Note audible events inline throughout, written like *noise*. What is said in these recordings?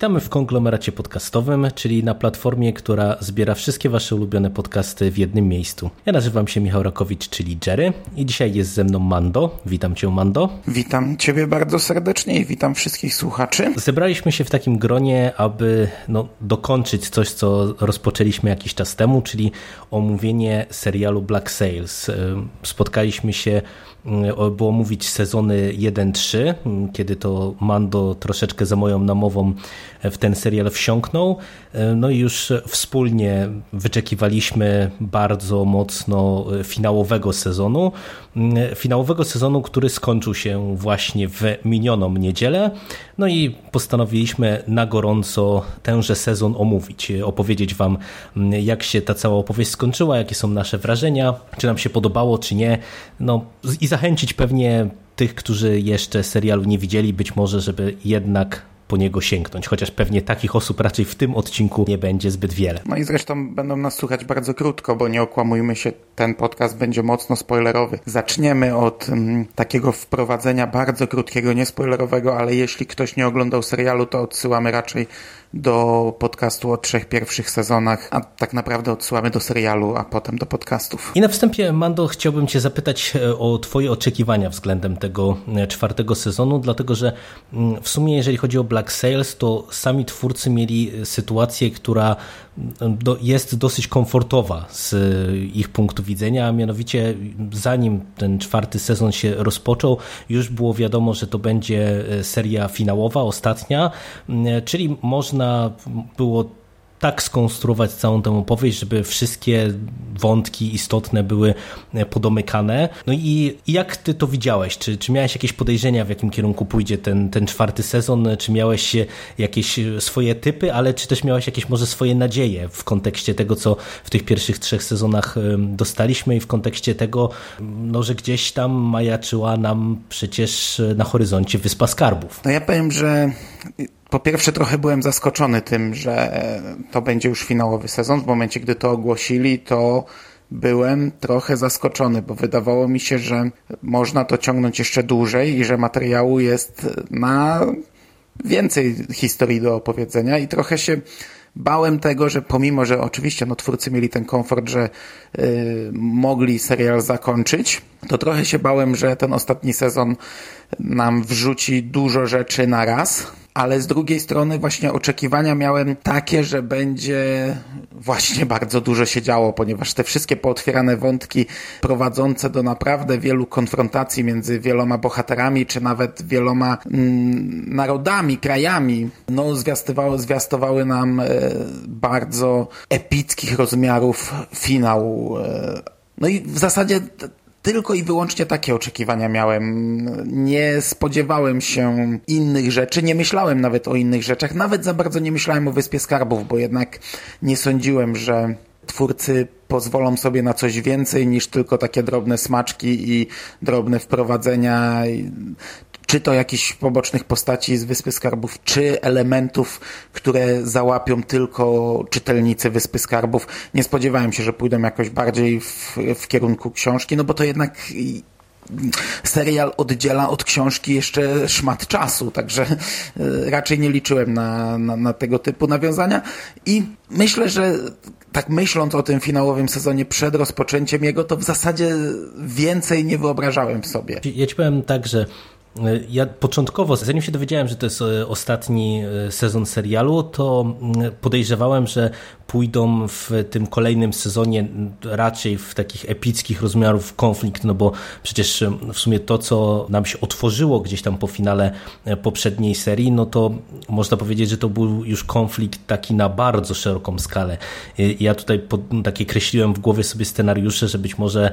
Witamy w konglomeracie podcastowym, czyli na platformie, która zbiera wszystkie Wasze ulubione podcasty w jednym miejscu. Ja nazywam się Michał Rakowicz, czyli Jerry i dzisiaj jest ze mną Mando. Witam Cię, Mando. Witam Ciebie bardzo serdecznie i witam wszystkich słuchaczy. Zebraliśmy się w takim gronie, aby no, dokończyć coś, co rozpoczęliśmy jakiś czas temu, czyli omówienie serialu Black Sails. Spotkaliśmy się było mówić sezony 1-3, kiedy to Mando troszeczkę za moją namową w ten serial wsiąknął. No i już wspólnie wyczekiwaliśmy bardzo mocno finałowego sezonu. Finałowego sezonu, który skończył się właśnie w minioną niedzielę. No i postanowiliśmy na gorąco tenże sezon omówić, opowiedzieć Wam, jak się ta cała opowieść skończyła, jakie są nasze wrażenia, czy nam się podobało, czy nie. No i zachęcić pewnie tych, którzy jeszcze serialu nie widzieli, być może, żeby jednak po niego sięgnąć, chociaż pewnie takich osób raczej w tym odcinku nie będzie zbyt wiele. No i zresztą będą nas słuchać bardzo krótko, bo nie okłamujmy się, ten podcast będzie mocno spoilerowy. Zaczniemy od um, takiego wprowadzenia bardzo krótkiego, niespoilerowego, ale jeśli ktoś nie oglądał serialu, to odsyłamy raczej do podcastu o trzech pierwszych sezonach, a tak naprawdę odsyłamy do serialu, a potem do podcastów. I na wstępie, Mando, chciałbym Cię zapytać e, o Twoje oczekiwania względem tego e, czwartego sezonu, dlatego że mm, w sumie, jeżeli chodzi o Black Sails, to sami twórcy mieli sytuację, która jest dosyć komfortowa z ich punktu widzenia, a mianowicie zanim ten czwarty sezon się rozpoczął, już było wiadomo, że to będzie e, seria finałowa, ostatnia, czyli można było tak skonstruować całą tę opowieść, żeby wszystkie wątki istotne były e, podomykane. No i jak ty to widziałeś? Czy, czy miałeś jakieś podejrzenia, w jakim kierunku pójdzie ten, ten czwarty sezon? Czy miałeś jakieś swoje typy, ale czy też miałeś jakieś może swoje nadzieje w kontekście tego, co w tych pierwszych trzech sezonach dostaliśmy i w kontekście tego, no, że gdzieś tam majaczyła nam przecież na horyzoncie Wyspa Skarbów? No ja powiem, że po pierwsze, trochę byłem zaskoczony tym, że to będzie już finałowy sezon. W momencie, gdy to ogłosili, to byłem trochę zaskoczony, bo wydawało mi się, że można to ciągnąć jeszcze dłużej i że materiału jest na więcej historii do opowiedzenia i trochę się bałem tego, że pomimo, że oczywiście no, twórcy mieli ten komfort, że yy, mogli serial zakończyć, to trochę się bałem, że ten ostatni sezon nam wrzuci dużo rzeczy na raz ale z drugiej strony właśnie oczekiwania miałem takie, że będzie właśnie bardzo dużo się działo, ponieważ te wszystkie pootwierane wątki prowadzące do naprawdę wielu konfrontacji między wieloma bohaterami, czy nawet wieloma mm, narodami, krajami, no zwiastowały, zwiastowały nam e, bardzo epickich rozmiarów finał. E, no i w zasadzie tylko i wyłącznie takie oczekiwania miałem. Nie spodziewałem się innych rzeczy, nie myślałem nawet o innych rzeczach, nawet za bardzo nie myślałem o Wyspie Skarbów, bo jednak nie sądziłem, że twórcy pozwolą sobie na coś więcej niż tylko takie drobne smaczki i drobne wprowadzenia czy to jakichś pobocznych postaci z Wyspy Skarbów, czy elementów, które załapią tylko czytelnicy Wyspy Skarbów. Nie spodziewałem się, że pójdą jakoś bardziej w, w kierunku książki, no bo to jednak serial oddziela od książki jeszcze szmat czasu, także e, raczej nie liczyłem na, na, na, tego typu nawiązania i myślę, że tak myśląc o tym finałowym sezonie przed rozpoczęciem jego, to w zasadzie więcej nie wyobrażałem sobie. Ja ci powiem tak, że Ja początkowo, zanim się dowiedziałem, że to jest e, ostatni e, sezon serialu, to mm, podejrzewałem, że pójdą w tym kolejnym sezonie raczej w takich epickich rozmiarów konflikt, no bo przecież e, w sumie to, co nam się otworzyło gdzieś tam po finale poprzedniej serii, no to można powiedzieć, że to był już konflikt taki na bardzo szeroką skalę. Ja tutaj pod, takie kreśliłem w głowie sobie scenariusze, że być może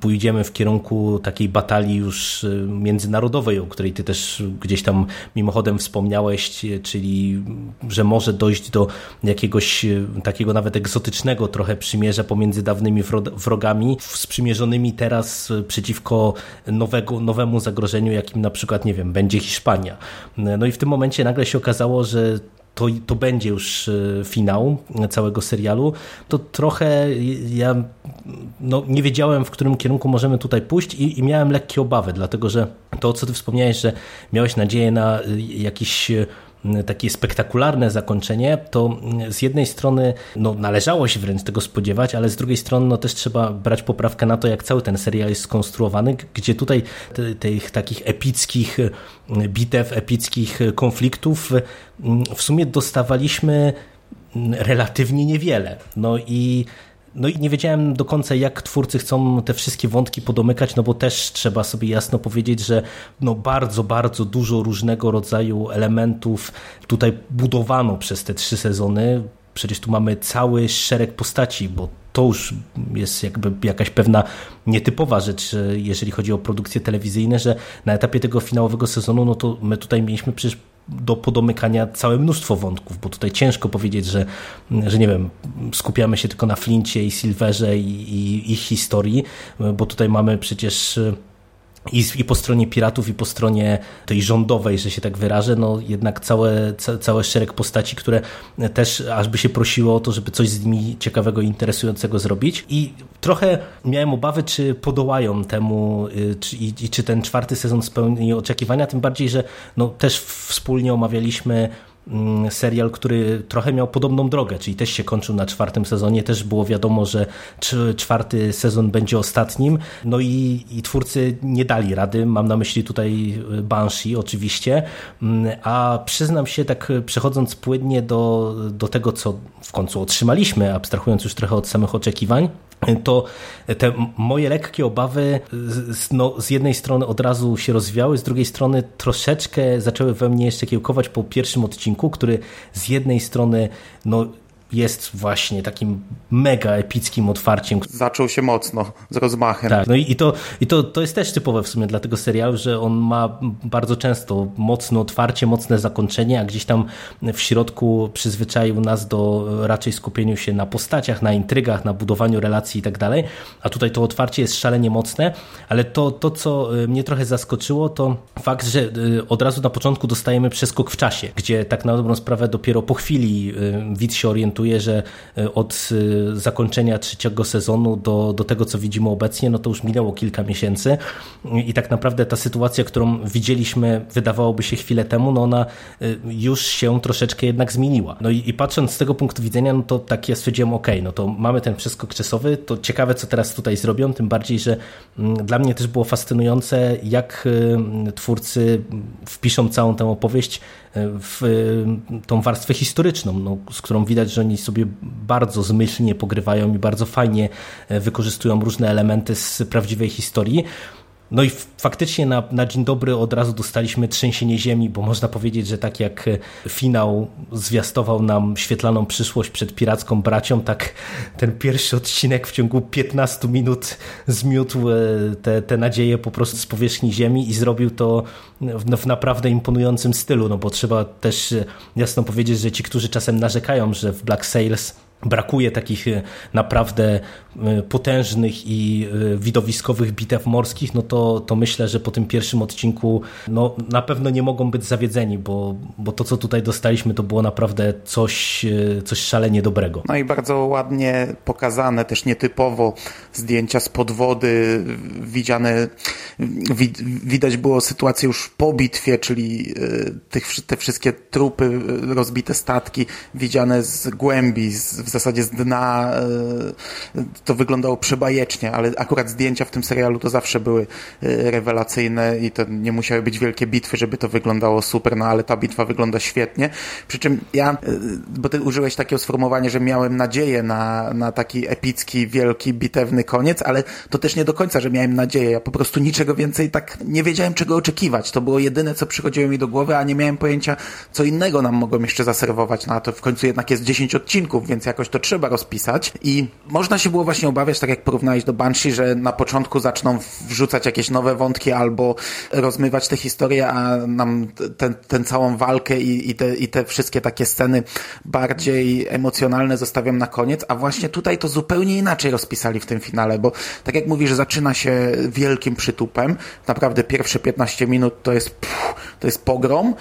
pójdziemy w kierunku takiej batalii już między międzynarodowej, o której ty też gdzieś tam mimochodem wspomniałeś, czyli że może dojść do jakiegoś e, takiego nawet egzotycznego trochę przymierza pomiędzy dawnymi wrogami sprzymierzonymi teraz przeciwko nowego, nowemu zagrożeniu, jakim na przykład, nie wiem, będzie Hiszpania. No i w tym momencie nagle się okazało, że to, to będzie już e, finał całego serialu, to trochę ja no, nie wiedziałem, w którym kierunku możemy tutaj pójść i, i miałem lekkie obawy, dlatego że to, co ty wspomniałeś, że miałeś nadzieję na e, jakiś e, takie spektakularne zakończenie, to z jednej strony no, należało się wręcz tego spodziewać, ale z drugiej strony no, też trzeba brać poprawkę na to, jak cały ten serial jest skonstruowany, gdzie tutaj tych takich epickich bitew, epickich konfliktów w sumie dostawaliśmy relatywnie niewiele. No i no i nie wiedziałem do końca, jak twórcy chcą te wszystkie wątki podomykać, no bo też trzeba sobie jasno powiedzieć, że no bardzo, bardzo dużo różnego rodzaju elementów tutaj budowano przez te trzy sezony. Przecież tu mamy cały szereg postaci, bo to już jest jakby jakaś pewna nietypowa rzecz, jeżeli chodzi o produkcje telewizyjne, że na etapie tego finałowego sezonu, no to my tutaj mieliśmy przecież do podomykania całe mnóstwo wątków, bo tutaj ciężko powiedzieć, że, że nie wiem, skupiamy się tylko na Flincie i Silverze i, i ich historii, bo tutaj mamy przecież i, i po stronie piratów, i po stronie tej rządowej, że się tak wyrażę, no jednak całe, ca, cały szereg postaci, które też aż by się prosiło o to, żeby coś z nimi ciekawego interesującego zrobić. I trochę miałem obawy, czy podołają temu y, czy, i, i czy ten czwarty sezon spełni oczekiwania, tym bardziej, że no, też wspólnie omawialiśmy serial, który trochę miał podobną drogę, czyli też się kończył na czwartym sezonie, też było wiadomo, że czwarty sezon będzie ostatnim, no i, i twórcy nie dali rady, mam na myśli tutaj y, Banshee oczywiście, mm, a przyznam się tak przechodząc płynnie do, do tego, co w końcu otrzymaliśmy, abstrahując już trochę od samych oczekiwań, to te moje lekkie obawy no, z jednej strony od razu się rozwiały, z drugiej strony troszeczkę zaczęły we mnie jeszcze kiełkować po pierwszym odcinku, który z jednej strony no, jest właśnie takim mega epickim otwarciem. Zaczął się mocno, z rozmachem. Tak, no i, i, to, i to, to jest też typowe w sumie dla tego serialu, że on ma bardzo często mocne otwarcie, mocne zakończenie, a gdzieś tam w środku przyzwyczaił nas do raczej skupieniu się na postaciach, na intrygach, na budowaniu relacji i tak dalej, a tutaj to otwarcie jest szalenie mocne, ale to, to co y, mnie trochę zaskoczyło, to fakt, że y, od razu na początku dostajemy przeskok w czasie, gdzie tak na dobrą sprawę dopiero po chwili y, widz się orientuje, że e, od e, zakończenia trzeciego sezonu do, do tego, co widzimy obecnie, no to już minęło kilka miesięcy i tak naprawdę ta sytuacja, którą widzieliśmy, wydawałoby się chwilę temu, no ona e, już się troszeczkę jednak zmieniła. No i, i patrząc z tego punktu widzenia, no to tak ja stwierdziłem, ok, no to mamy ten przeskok czasowy, to ciekawe, co teraz tutaj zrobią, tym bardziej, że mm, dla mnie też było fascynujące, jak twórcy wpiszą całą tę opowieść w tą warstwę historyczną, no, z którą widać, że oni sobie bardzo zmyślnie pogrywają i bardzo fajnie e, wykorzystują różne elementy z prawdziwej historii. No i faktycznie na, na dzień dobry od razu dostaliśmy trzęsienie ziemi, bo można powiedzieć, że tak jak e, finał zwiastował nam świetlaną przyszłość przed piracką bracią, tak ten pierwszy odcinek w ciągu 15 minut zmiótł e, te, te nadzieje po prostu z powierzchni ziemi i zrobił to w, w naprawdę imponującym stylu, no bo trzeba też e, jasno powiedzieć, że ci, którzy czasem narzekają, że w Black Sails brakuje takich e, naprawdę e, potężnych i e, widowiskowych bitew morskich, no to, to myślę, że po tym pierwszym odcinku no, na pewno nie mogą być zawiedzeni, bo, bo to, co tutaj dostaliśmy, to było naprawdę coś, coś szalenie dobrego. No i bardzo ładnie pokazane, też nietypowo zdjęcia z podwody, widziane, widać było sytuację już po bitwie, czyli tych, te wszystkie trupy, rozbite statki, widziane z głębi, z zasadzie z dna to wyglądało przebajecznie, ale akurat zdjęcia w tym serialu to zawsze były rewelacyjne i to nie musiały być wielkie bitwy, żeby to wyglądało super, no ale ta bitwa wygląda świetnie. Przy czym ja, bo ty użyłeś takiego sformułowania, że miałem nadzieję na, na taki epicki, wielki, bitewny koniec, ale to też nie do końca, że miałem nadzieję. Ja po prostu niczego więcej tak nie wiedziałem, czego oczekiwać. To było jedyne, co przychodziło mi do głowy, a nie miałem pojęcia, co innego nam mogą jeszcze zaserwować. No a to w końcu jednak jest 10 odcinków, więc jakoś to trzeba rozpisać. I można się było właśnie obawiać, tak jak porównałeś do Banshee, że na początku zaczną wrzucać jakieś nowe wątki albo rozmywać te historie, a nam tę ten całą walkę i, i, te, i te wszystkie takie sceny bardziej emocjonalne zostawiam na koniec, a właśnie tutaj to zupełnie inaczej rozpisali w tym finale, bo tak jak mówisz, zaczyna się wielkim przytupem. Naprawdę pierwsze 15 minut to jest, pff, to jest pogrom.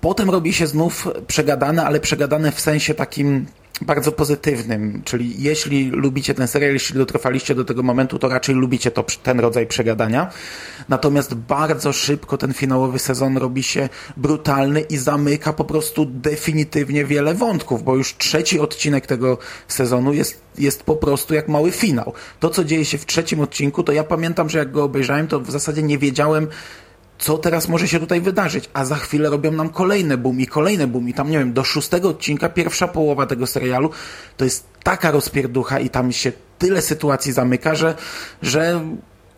Potem robi się znów przegadane, ale przegadane w sensie takim bardzo pozytywnym, czyli jeśli lubicie ten serial, jeśli dotrwaliście do tego momentu, to raczej lubicie to, ten rodzaj przegadania. Natomiast bardzo szybko ten finałowy sezon robi się brutalny i zamyka po prostu definitywnie wiele wątków, bo już trzeci odcinek tego sezonu jest, jest po prostu jak mały finał. To, co dzieje się w trzecim odcinku, to ja pamiętam, że jak go obejrzałem, to w zasadzie nie wiedziałem, co teraz może się tutaj wydarzyć, a za chwilę robią nam kolejne boom i kolejne boom i tam, nie wiem, do szóstego odcinka, pierwsza połowa tego serialu, to jest taka rozpierducha i tam się tyle sytuacji zamyka, że, że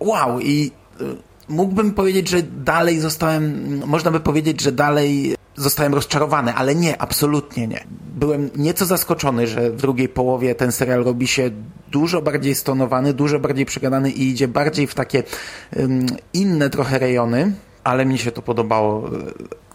wow. I y, mógłbym powiedzieć, że dalej zostałem, można by powiedzieć, że dalej zostałem rozczarowany, ale nie, absolutnie nie. Byłem nieco zaskoczony, że w drugiej połowie ten serial robi się dużo bardziej stonowany, dużo bardziej przegadany i idzie bardziej w takie um, inne trochę rejony, ale mi się to podobało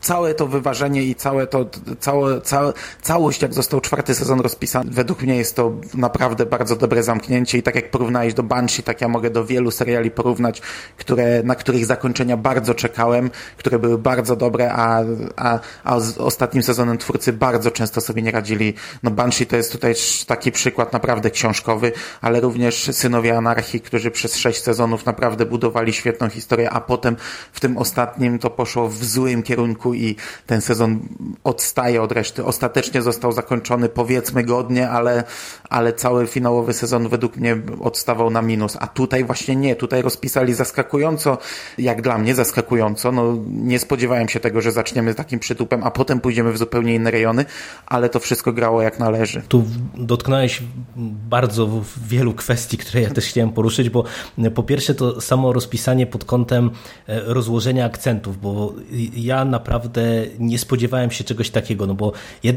całe to wyważenie i całe to, całe, całe, całość, jak został czwarty sezon rozpisany, według mnie jest to naprawdę bardzo dobre zamknięcie i tak jak porównałeś do Banshee, tak ja mogę do wielu seriali porównać, które, na których zakończenia bardzo czekałem, które były bardzo dobre, a, a, a z ostatnim sezonem twórcy bardzo często sobie nie radzili. No Banshee to jest tutaj taki przykład naprawdę książkowy, ale również Synowie Anarchii, którzy przez sześć sezonów naprawdę budowali świetną historię, a potem w tym ostatnim to poszło w złym kierunku i ten sezon odstaje od reszty. Ostatecznie został zakończony powiedzmy godnie, ale, ale cały finałowy sezon według mnie odstawał na minus. A tutaj właśnie nie. Tutaj rozpisali zaskakująco, jak dla mnie zaskakująco. No, nie spodziewałem się tego, że zaczniemy takim przytupem, a potem pójdziemy w zupełnie inne rejony, ale to wszystko grało jak należy. Tu dotknąłeś bardzo wielu kwestii, które ja też chciałem poruszyć, bo po pierwsze to samo rozpisanie pod kątem e, rozłożenia akcentów, bo ja naprawdę naprawdę nie spodziewałem się czegoś takiego, no bo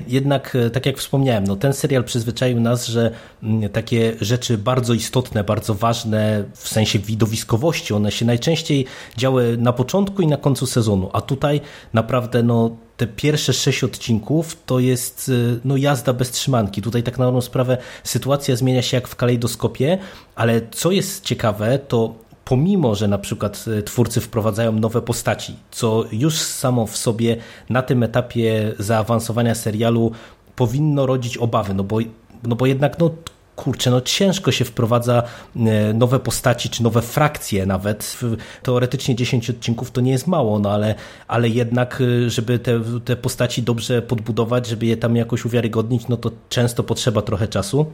jednak, e, tak jak wspomniałem, no ten serial przyzwyczaił nas, że mm, takie rzeczy bardzo istotne, bardzo ważne w sensie widowiskowości, one się najczęściej działy na początku i na końcu sezonu, a tutaj naprawdę no te pierwsze sześć odcinków to jest e, no, jazda bez trzymanki. Tutaj tak na dobrą sprawę sytuacja zmienia się jak w kalejdoskopie, ale co jest ciekawe, to pomimo, że na przykład e, twórcy wprowadzają nowe postaci, co już samo w sobie na tym etapie zaawansowania serialu powinno rodzić obawy, no bo, no bo jednak no, kurczę, no ciężko się wprowadza e, nowe postaci, czy nowe frakcje nawet. Teoretycznie 10 odcinków to nie jest mało, no ale, ale jednak, e, żeby te, te postaci dobrze podbudować, żeby je tam jakoś uwiarygodnić, no to często potrzeba trochę czasu.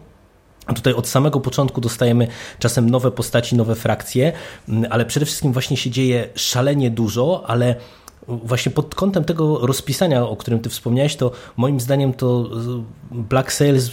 Tutaj od samego początku dostajemy czasem nowe postaci, nowe frakcje, mm, ale przede wszystkim właśnie się dzieje szalenie dużo, ale właśnie pod kątem tego rozpisania, o którym ty wspomniałeś, to moim zdaniem to Black Sails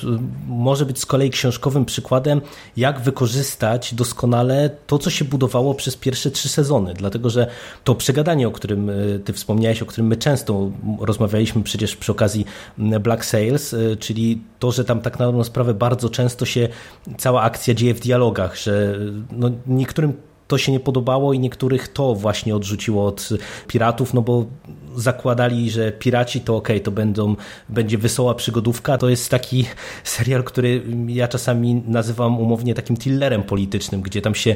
może być z kolei książkowym przykładem, jak wykorzystać doskonale to, co się budowało przez pierwsze trzy sezony, dlatego że to przegadanie, o którym e, ty wspomniałeś, o którym my często rozmawialiśmy przecież przy okazji Black Sails, e, czyli to, że tam tak na sprawę bardzo często się cała akcja dzieje w dialogach, że no niektórym to się nie podobało i niektórych to właśnie odrzuciło od piratów, no bo zakładali, że piraci to ok, to będą, będzie wesoła przygodówka. To jest taki serial, który ja czasami nazywam umownie takim tillerem politycznym, gdzie tam się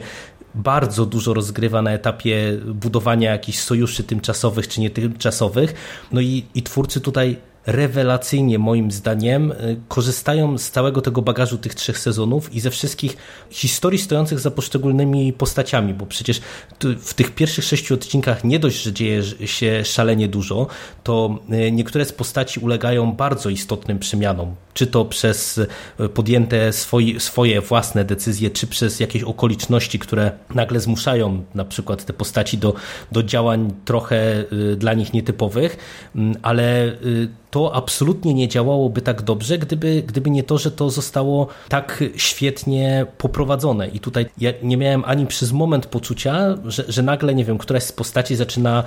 bardzo dużo rozgrywa na etapie budowania jakichś sojuszy tymczasowych czy nietymczasowych. No i, i twórcy tutaj rewelacyjnie moim zdaniem korzystają z całego tego bagażu tych trzech sezonów i ze wszystkich historii stojących za poszczególnymi postaciami, bo przecież w tych pierwszych sześciu odcinkach nie dość, że dzieje się szalenie dużo, to niektóre z postaci ulegają bardzo istotnym przemianom, czy to przez podjęte swoje, swoje własne decyzje, czy przez jakieś okoliczności, które nagle zmuszają na przykład te postaci do, do działań trochę y, dla nich nietypowych, mm, ale y, to absolutnie nie działałoby tak dobrze, gdyby, gdyby nie to, że to zostało tak świetnie poprowadzone. I tutaj ja nie miałem ani przez moment poczucia, że, że nagle, nie wiem, któraś z postaci zaczyna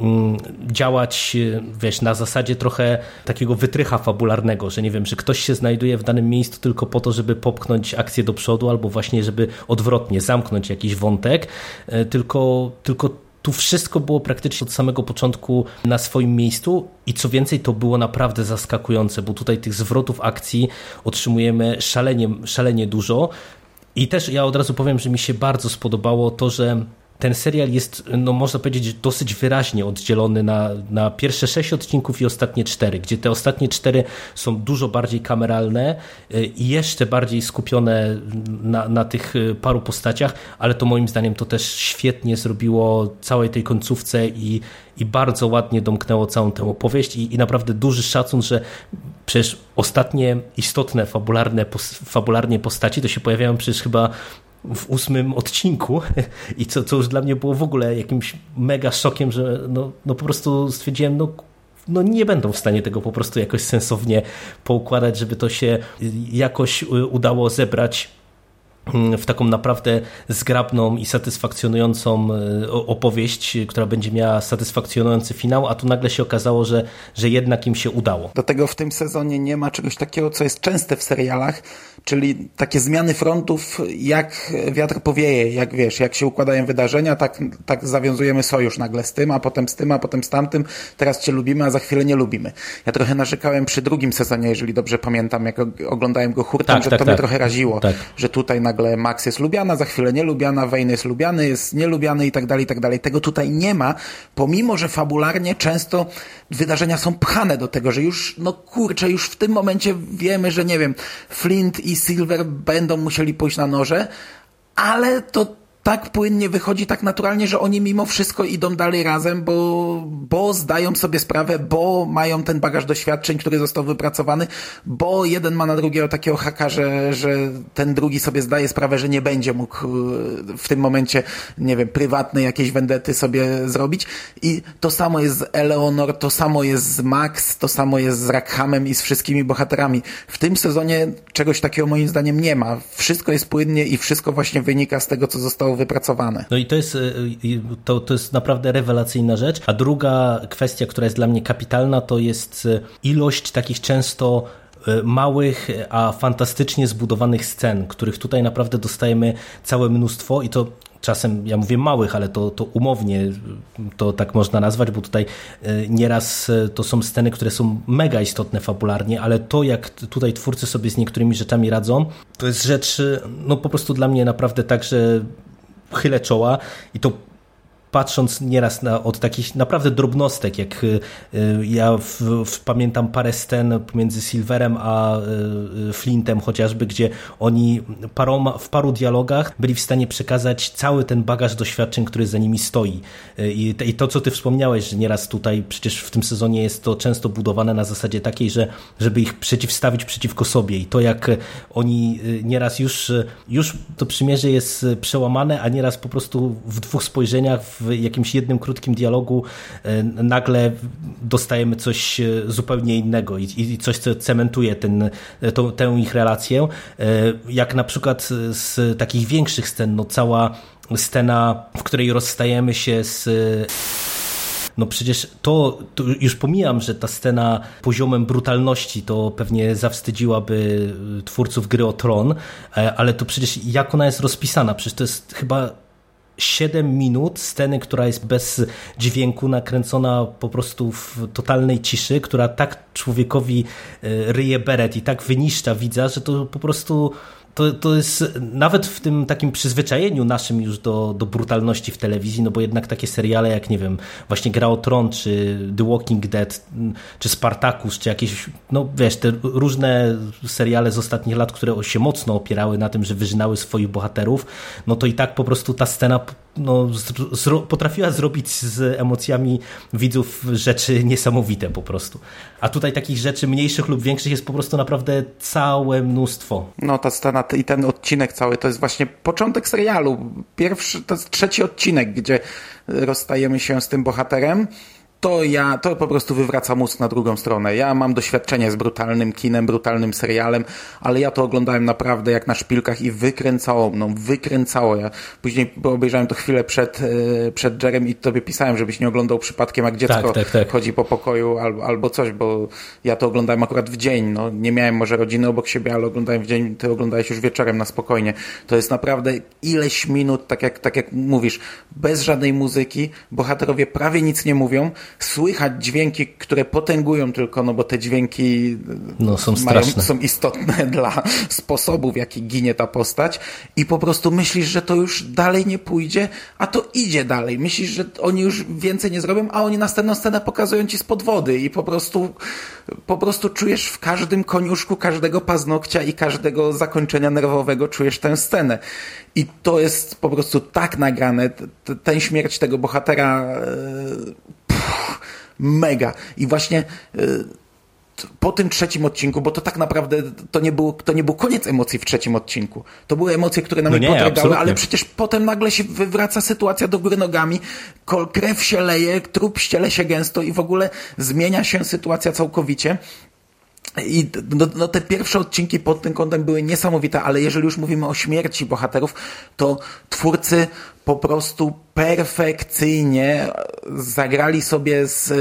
mm, działać, wiesz, na zasadzie trochę takiego wytrycha fabularnego, że nie wiem, że ktoś się znajduje w danym miejscu tylko po to, żeby popchnąć akcję do przodu, albo właśnie, żeby odwrotnie zamknąć jakiś wątek, e, tylko, tylko tu wszystko było praktycznie od samego początku na swoim miejscu i co więcej, to było naprawdę zaskakujące, bo tutaj tych zwrotów akcji otrzymujemy szalenie, szalenie dużo. I też ja od razu powiem, że mi się bardzo spodobało to, że ten serial jest, no można powiedzieć, dosyć wyraźnie oddzielony na, na pierwsze sześć odcinków i ostatnie cztery, gdzie te ostatnie cztery są dużo bardziej kameralne y, i jeszcze bardziej skupione na, na tych y, paru postaciach, ale to moim zdaniem to też świetnie zrobiło całej tej końcówce i, i bardzo ładnie domknęło całą tę opowieść i, i naprawdę duży szacun, że przecież ostatnie istotne fabularne, fabularnie postaci to się pojawiają przecież chyba w ósmym odcinku. *laughs* I co, co już dla mnie było w ogóle jakimś mega szokiem, że no, no po prostu stwierdziłem, no no nie będą w stanie tego po prostu jakoś sensownie poukładać, żeby to się jakoś udało zebrać w taką naprawdę zgrabną i satysfakcjonującą e, opowieść, która będzie miała satysfakcjonujący finał, a tu nagle się okazało, że, że jednak im się udało. Do tego w tym sezonie nie ma czegoś takiego, co jest częste w serialach, czyli takie zmiany frontów, jak wiatr powieje, jak wiesz, jak się układają wydarzenia, tak, tak zawiązujemy sojusz nagle z tym, a potem z tym, a potem z tamtym, teraz cię lubimy, a za chwilę nie lubimy. Ja trochę narzekałem przy drugim sezonie, jeżeli dobrze pamiętam, jak oglądałem go hurtem, tak, że tak, to tak. mnie trochę raziło, tak. że tutaj nagle nagle Max jest lubiana, za chwilę nielubiana, Wayne jest lubiany, jest nielubiany i tak dalej, i tak dalej. Tego tutaj nie ma, pomimo, że fabularnie często wydarzenia są pchane do tego, że już, no kurczę, już w tym momencie wiemy, że nie wiem, Flint i Silver będą musieli pójść na noże, ale to tak płynnie wychodzi, tak naturalnie, że oni mimo wszystko idą dalej razem, bo, bo zdają sobie sprawę, bo mają ten bagaż doświadczeń, który został wypracowany, bo jeden ma na drugiego takiego haka, że, że ten drugi sobie zdaje sprawę, że nie będzie mógł e, w tym momencie, nie wiem, prywatne jakieś wendety sobie zrobić. I to samo jest z Eleonor, to samo jest z Max, to samo jest z Rackhamem i z wszystkimi bohaterami. W tym sezonie czegoś takiego moim zdaniem nie ma. Wszystko jest płynnie i wszystko właśnie wynika z tego, co zostało No i to jest, y, y, to, to jest naprawdę rewelacyjna rzecz. A druga kwestia, która jest dla mnie kapitalna, to jest y, ilość takich często małych, a fantastycznie zbudowanych scen, których tutaj naprawdę dostajemy całe mnóstwo i to czasem, ja mówię małych, ale to, to umownie to tak można nazwać, bo tutaj nieraz to są sceny, które są mega istotne fabularnie, ale to jak tutaj twórcy sobie z niektórymi rzeczami radzą, to jest rzecz no po prostu dla mnie naprawdę tak, że chylę czoła i to patrząc nieraz na, od takich naprawdę drobnostek, jak y, y, ja w, w, pamiętam parę scen pomiędzy Silverem a y, Flintem chociażby, gdzie oni paroma, w paru dialogach byli w stanie przekazać cały ten bagaż doświadczeń, który za nimi stoi. I, I, to, co ty wspomniałeś, że nieraz tutaj przecież w tym sezonie jest to często budowane na zasadzie takiej, że żeby ich przeciwstawić przeciwko sobie i to jak oni nieraz już, już to przymierze jest przełamane, a nieraz po prostu w dwóch spojrzeniach w w jakimś jednym krótkim dialogu e, nagle dostajemy coś e, zupełnie innego i, i coś, co cementuje ten, e, to, tę ich relację. Jak na przykład z takich większych scen, no cała scena, w której rozstajemy się z no przecież to, to, już pomijam, że ta scena poziomem brutalności to pewnie zawstydziłaby twórców gry o Tron, ale to przecież jak ona jest rozpisana, przecież to jest chyba 7 minut sceny, która jest bez dźwięku, nakręcona po prostu w totalnej ciszy, która tak człowiekowi e, ryje beret i tak wyniszcza widza, że to po prostu to, to jest nawet w tym takim przyzwyczajeniu naszym już do, do brutalności w telewizji, no bo jednak takie seriale jak, nie wiem, właśnie Gra o Tron, czy The Walking Dead, czy Spartacus, czy jakieś, no wiesz, te różne seriale z ostatnich lat, które się mocno opierały na tym, że wyżynały swoich bohaterów, no to i tak po prostu ta scena no, zro, potrafiła zrobić z emocjami widzów rzeczy niesamowite po prostu. A tutaj takich rzeczy mniejszych lub większych jest po prostu naprawdę całe mnóstwo. No ta scena i ten odcinek cały to jest właśnie początek serialu. Pierwszy, to jest trzeci odcinek, gdzie rozstajemy się z tym bohaterem to ja, to po prostu wywraca mózg na drugą stronę. Ja mam doświadczenie z brutalnym kinem, brutalnym serialem, ale ja to oglądałem naprawdę jak na szpilkach i wykręcało mną, wykręcało. Ja później obejrzałem to chwilę przed, e, przed Jerem i tobie pisałem, żebyś nie oglądał przypadkiem, jak dziecko tak, tak, tak. chodzi po pokoju albo, albo coś, bo ja to oglądałem akurat w dzień. No, nie miałem może rodziny obok siebie, ale oglądałem w dzień, ty oglądałeś już wieczorem na spokojnie. To jest naprawdę ileś minut, tak jak, tak jak mówisz, bez żadnej muzyki, bohaterowie prawie nic nie mówią, słychać dźwięki, które potęgują tylko, no bo te dźwięki no, są, mają, są istotne *laughs* dla sposobu, w jaki ginie ta postać i po prostu myślisz, że to już dalej nie pójdzie, a to idzie dalej. Myślisz, że oni już więcej nie zrobią, a oni następną scenę pokazują ci spod wody i po prostu po prostu czujesz w każdym koniuszku, każdego paznokcia i każdego zakończenia nerwowego czujesz tę scenę. I to jest po prostu tak nagrane, ten śmierć tego bohatera e, mega. I właśnie y, po tym trzecim odcinku, bo to tak naprawdę to nie, był, to nie był koniec emocji w trzecim odcinku. To były emocje, które na no mnie podlegały, ale przecież potem nagle się wywraca sytuacja do góry nogami, krew się leje, trup ściele się gęsto i w ogóle zmienia się sytuacja całkowicie. I no, no, te pierwsze odcinki pod tym kątem były niesamowite, ale jeżeli już mówimy o śmierci bohaterów, to twórcy po prostu perfekcyjnie zagrali sobie z,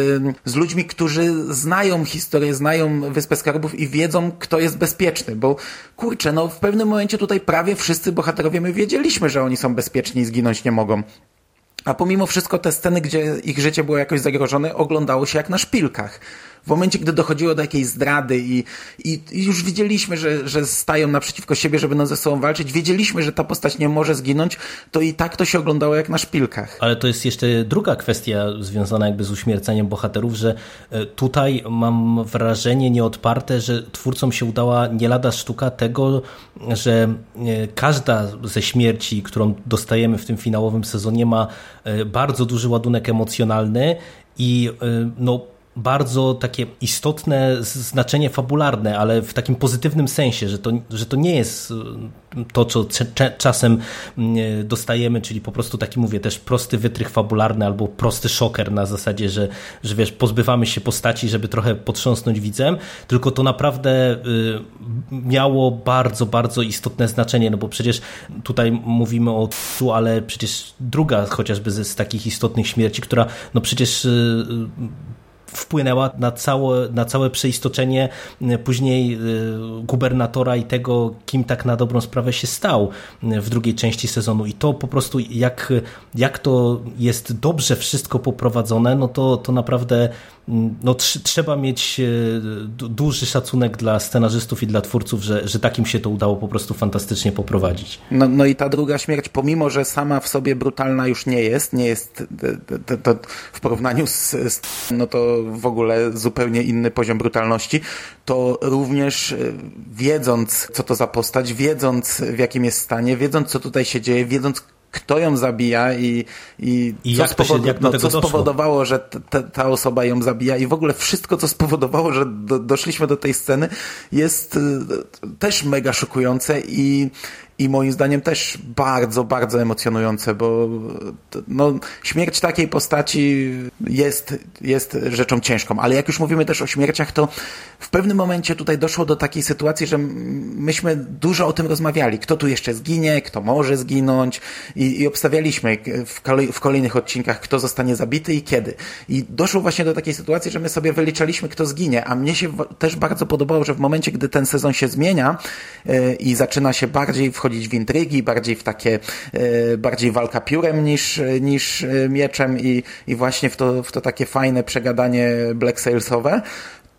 z ludźmi, którzy znają historię, znają Wyspę Skarbów i wiedzą, kto jest bezpieczny, bo kurczę, no w pewnym momencie tutaj prawie wszyscy bohaterowie my wiedzieliśmy, że oni są bezpieczni i zginąć nie mogą. A pomimo wszystko te sceny, gdzie ich życie było jakoś zagrożone, oglądało się jak na szpilkach w momencie, gdy dochodziło do jakiejś zdrady i, i, już widzieliśmy, że, że stają naprzeciwko siebie, że będą ze sobą walczyć, wiedzieliśmy, że ta postać nie może zginąć, to i tak to się oglądało jak na szpilkach. Ale to jest jeszcze druga kwestia związana jakby z uśmierceniem bohaterów, że e, tutaj mam wrażenie nieodparte, że twórcom się udała nie lada sztuka tego, że e, każda ze śmierci, którą dostajemy w tym finałowym sezonie ma e, bardzo duży ładunek emocjonalny i no, bardzo takie istotne znaczenie fabularne, ale w takim pozytywnym sensie, że to, że to nie jest y, to, co czasem mm, dostajemy, czyli po prostu taki, mówię, też prosty wytrych fabularny albo prosty szoker na zasadzie, że, że wiesz, pozbywamy się postaci, żeby trochę potrząsnąć widzem, tylko to naprawdę y, miało bardzo, bardzo istotne znaczenie, no bo przecież tutaj mówimy o ale przecież druga chociażby z takich istotnych śmierci, która no przecież y, wpłynęła na całe, na całe przeistoczenie e, później e, gubernatora i tego, kim tak na dobrą sprawę się stał e, w drugiej części sezonu. I to po prostu, jak, jak to jest dobrze wszystko poprowadzone, no to, to naprawdę no, tr trzeba mieć e, duży szacunek dla scenarzystów i dla twórców, że, że takim się to udało po prostu fantastycznie poprowadzić. No, no i ta druga śmierć, pomimo, że sama w sobie brutalna już nie jest, nie jest to, to w porównaniu z, z, no to w ogóle zupełnie inny poziom brutalności, to również e, wiedząc, co to za postać, wiedząc w jakim jest stanie, wiedząc, co tutaj się dzieje, wiedząc, kto ją zabija i, i, I co, spowod się, no, co spowodowało, że ta osoba ją zabija i w ogóle wszystko, co spowodowało, że do, doszliśmy do tej sceny jest y, też mega szokujące i i moim zdaniem też bardzo, bardzo emocjonujące, bo no, śmierć takiej postaci jest, jest rzeczą ciężką, ale jak już mówimy też o śmierciach, to w pewnym momencie tutaj doszło do takiej sytuacji, że myśmy dużo o tym rozmawiali, kto tu jeszcze zginie, kto może zginąć i, i obstawialiśmy w, kolej, w kolejnych odcinkach, kto zostanie zabity i kiedy. I doszło właśnie do takiej sytuacji, że my sobie wyliczaliśmy, kto zginie, a mnie się też bardzo podobało, że w momencie, gdy ten sezon się zmienia yy, i zaczyna się bardziej wchodzić wchodzić w intrygi, bardziej w takie, e, bardziej walka piórem niż, niż e, mieczem i, i właśnie w to, w to takie fajne przegadanie Black Salesowe,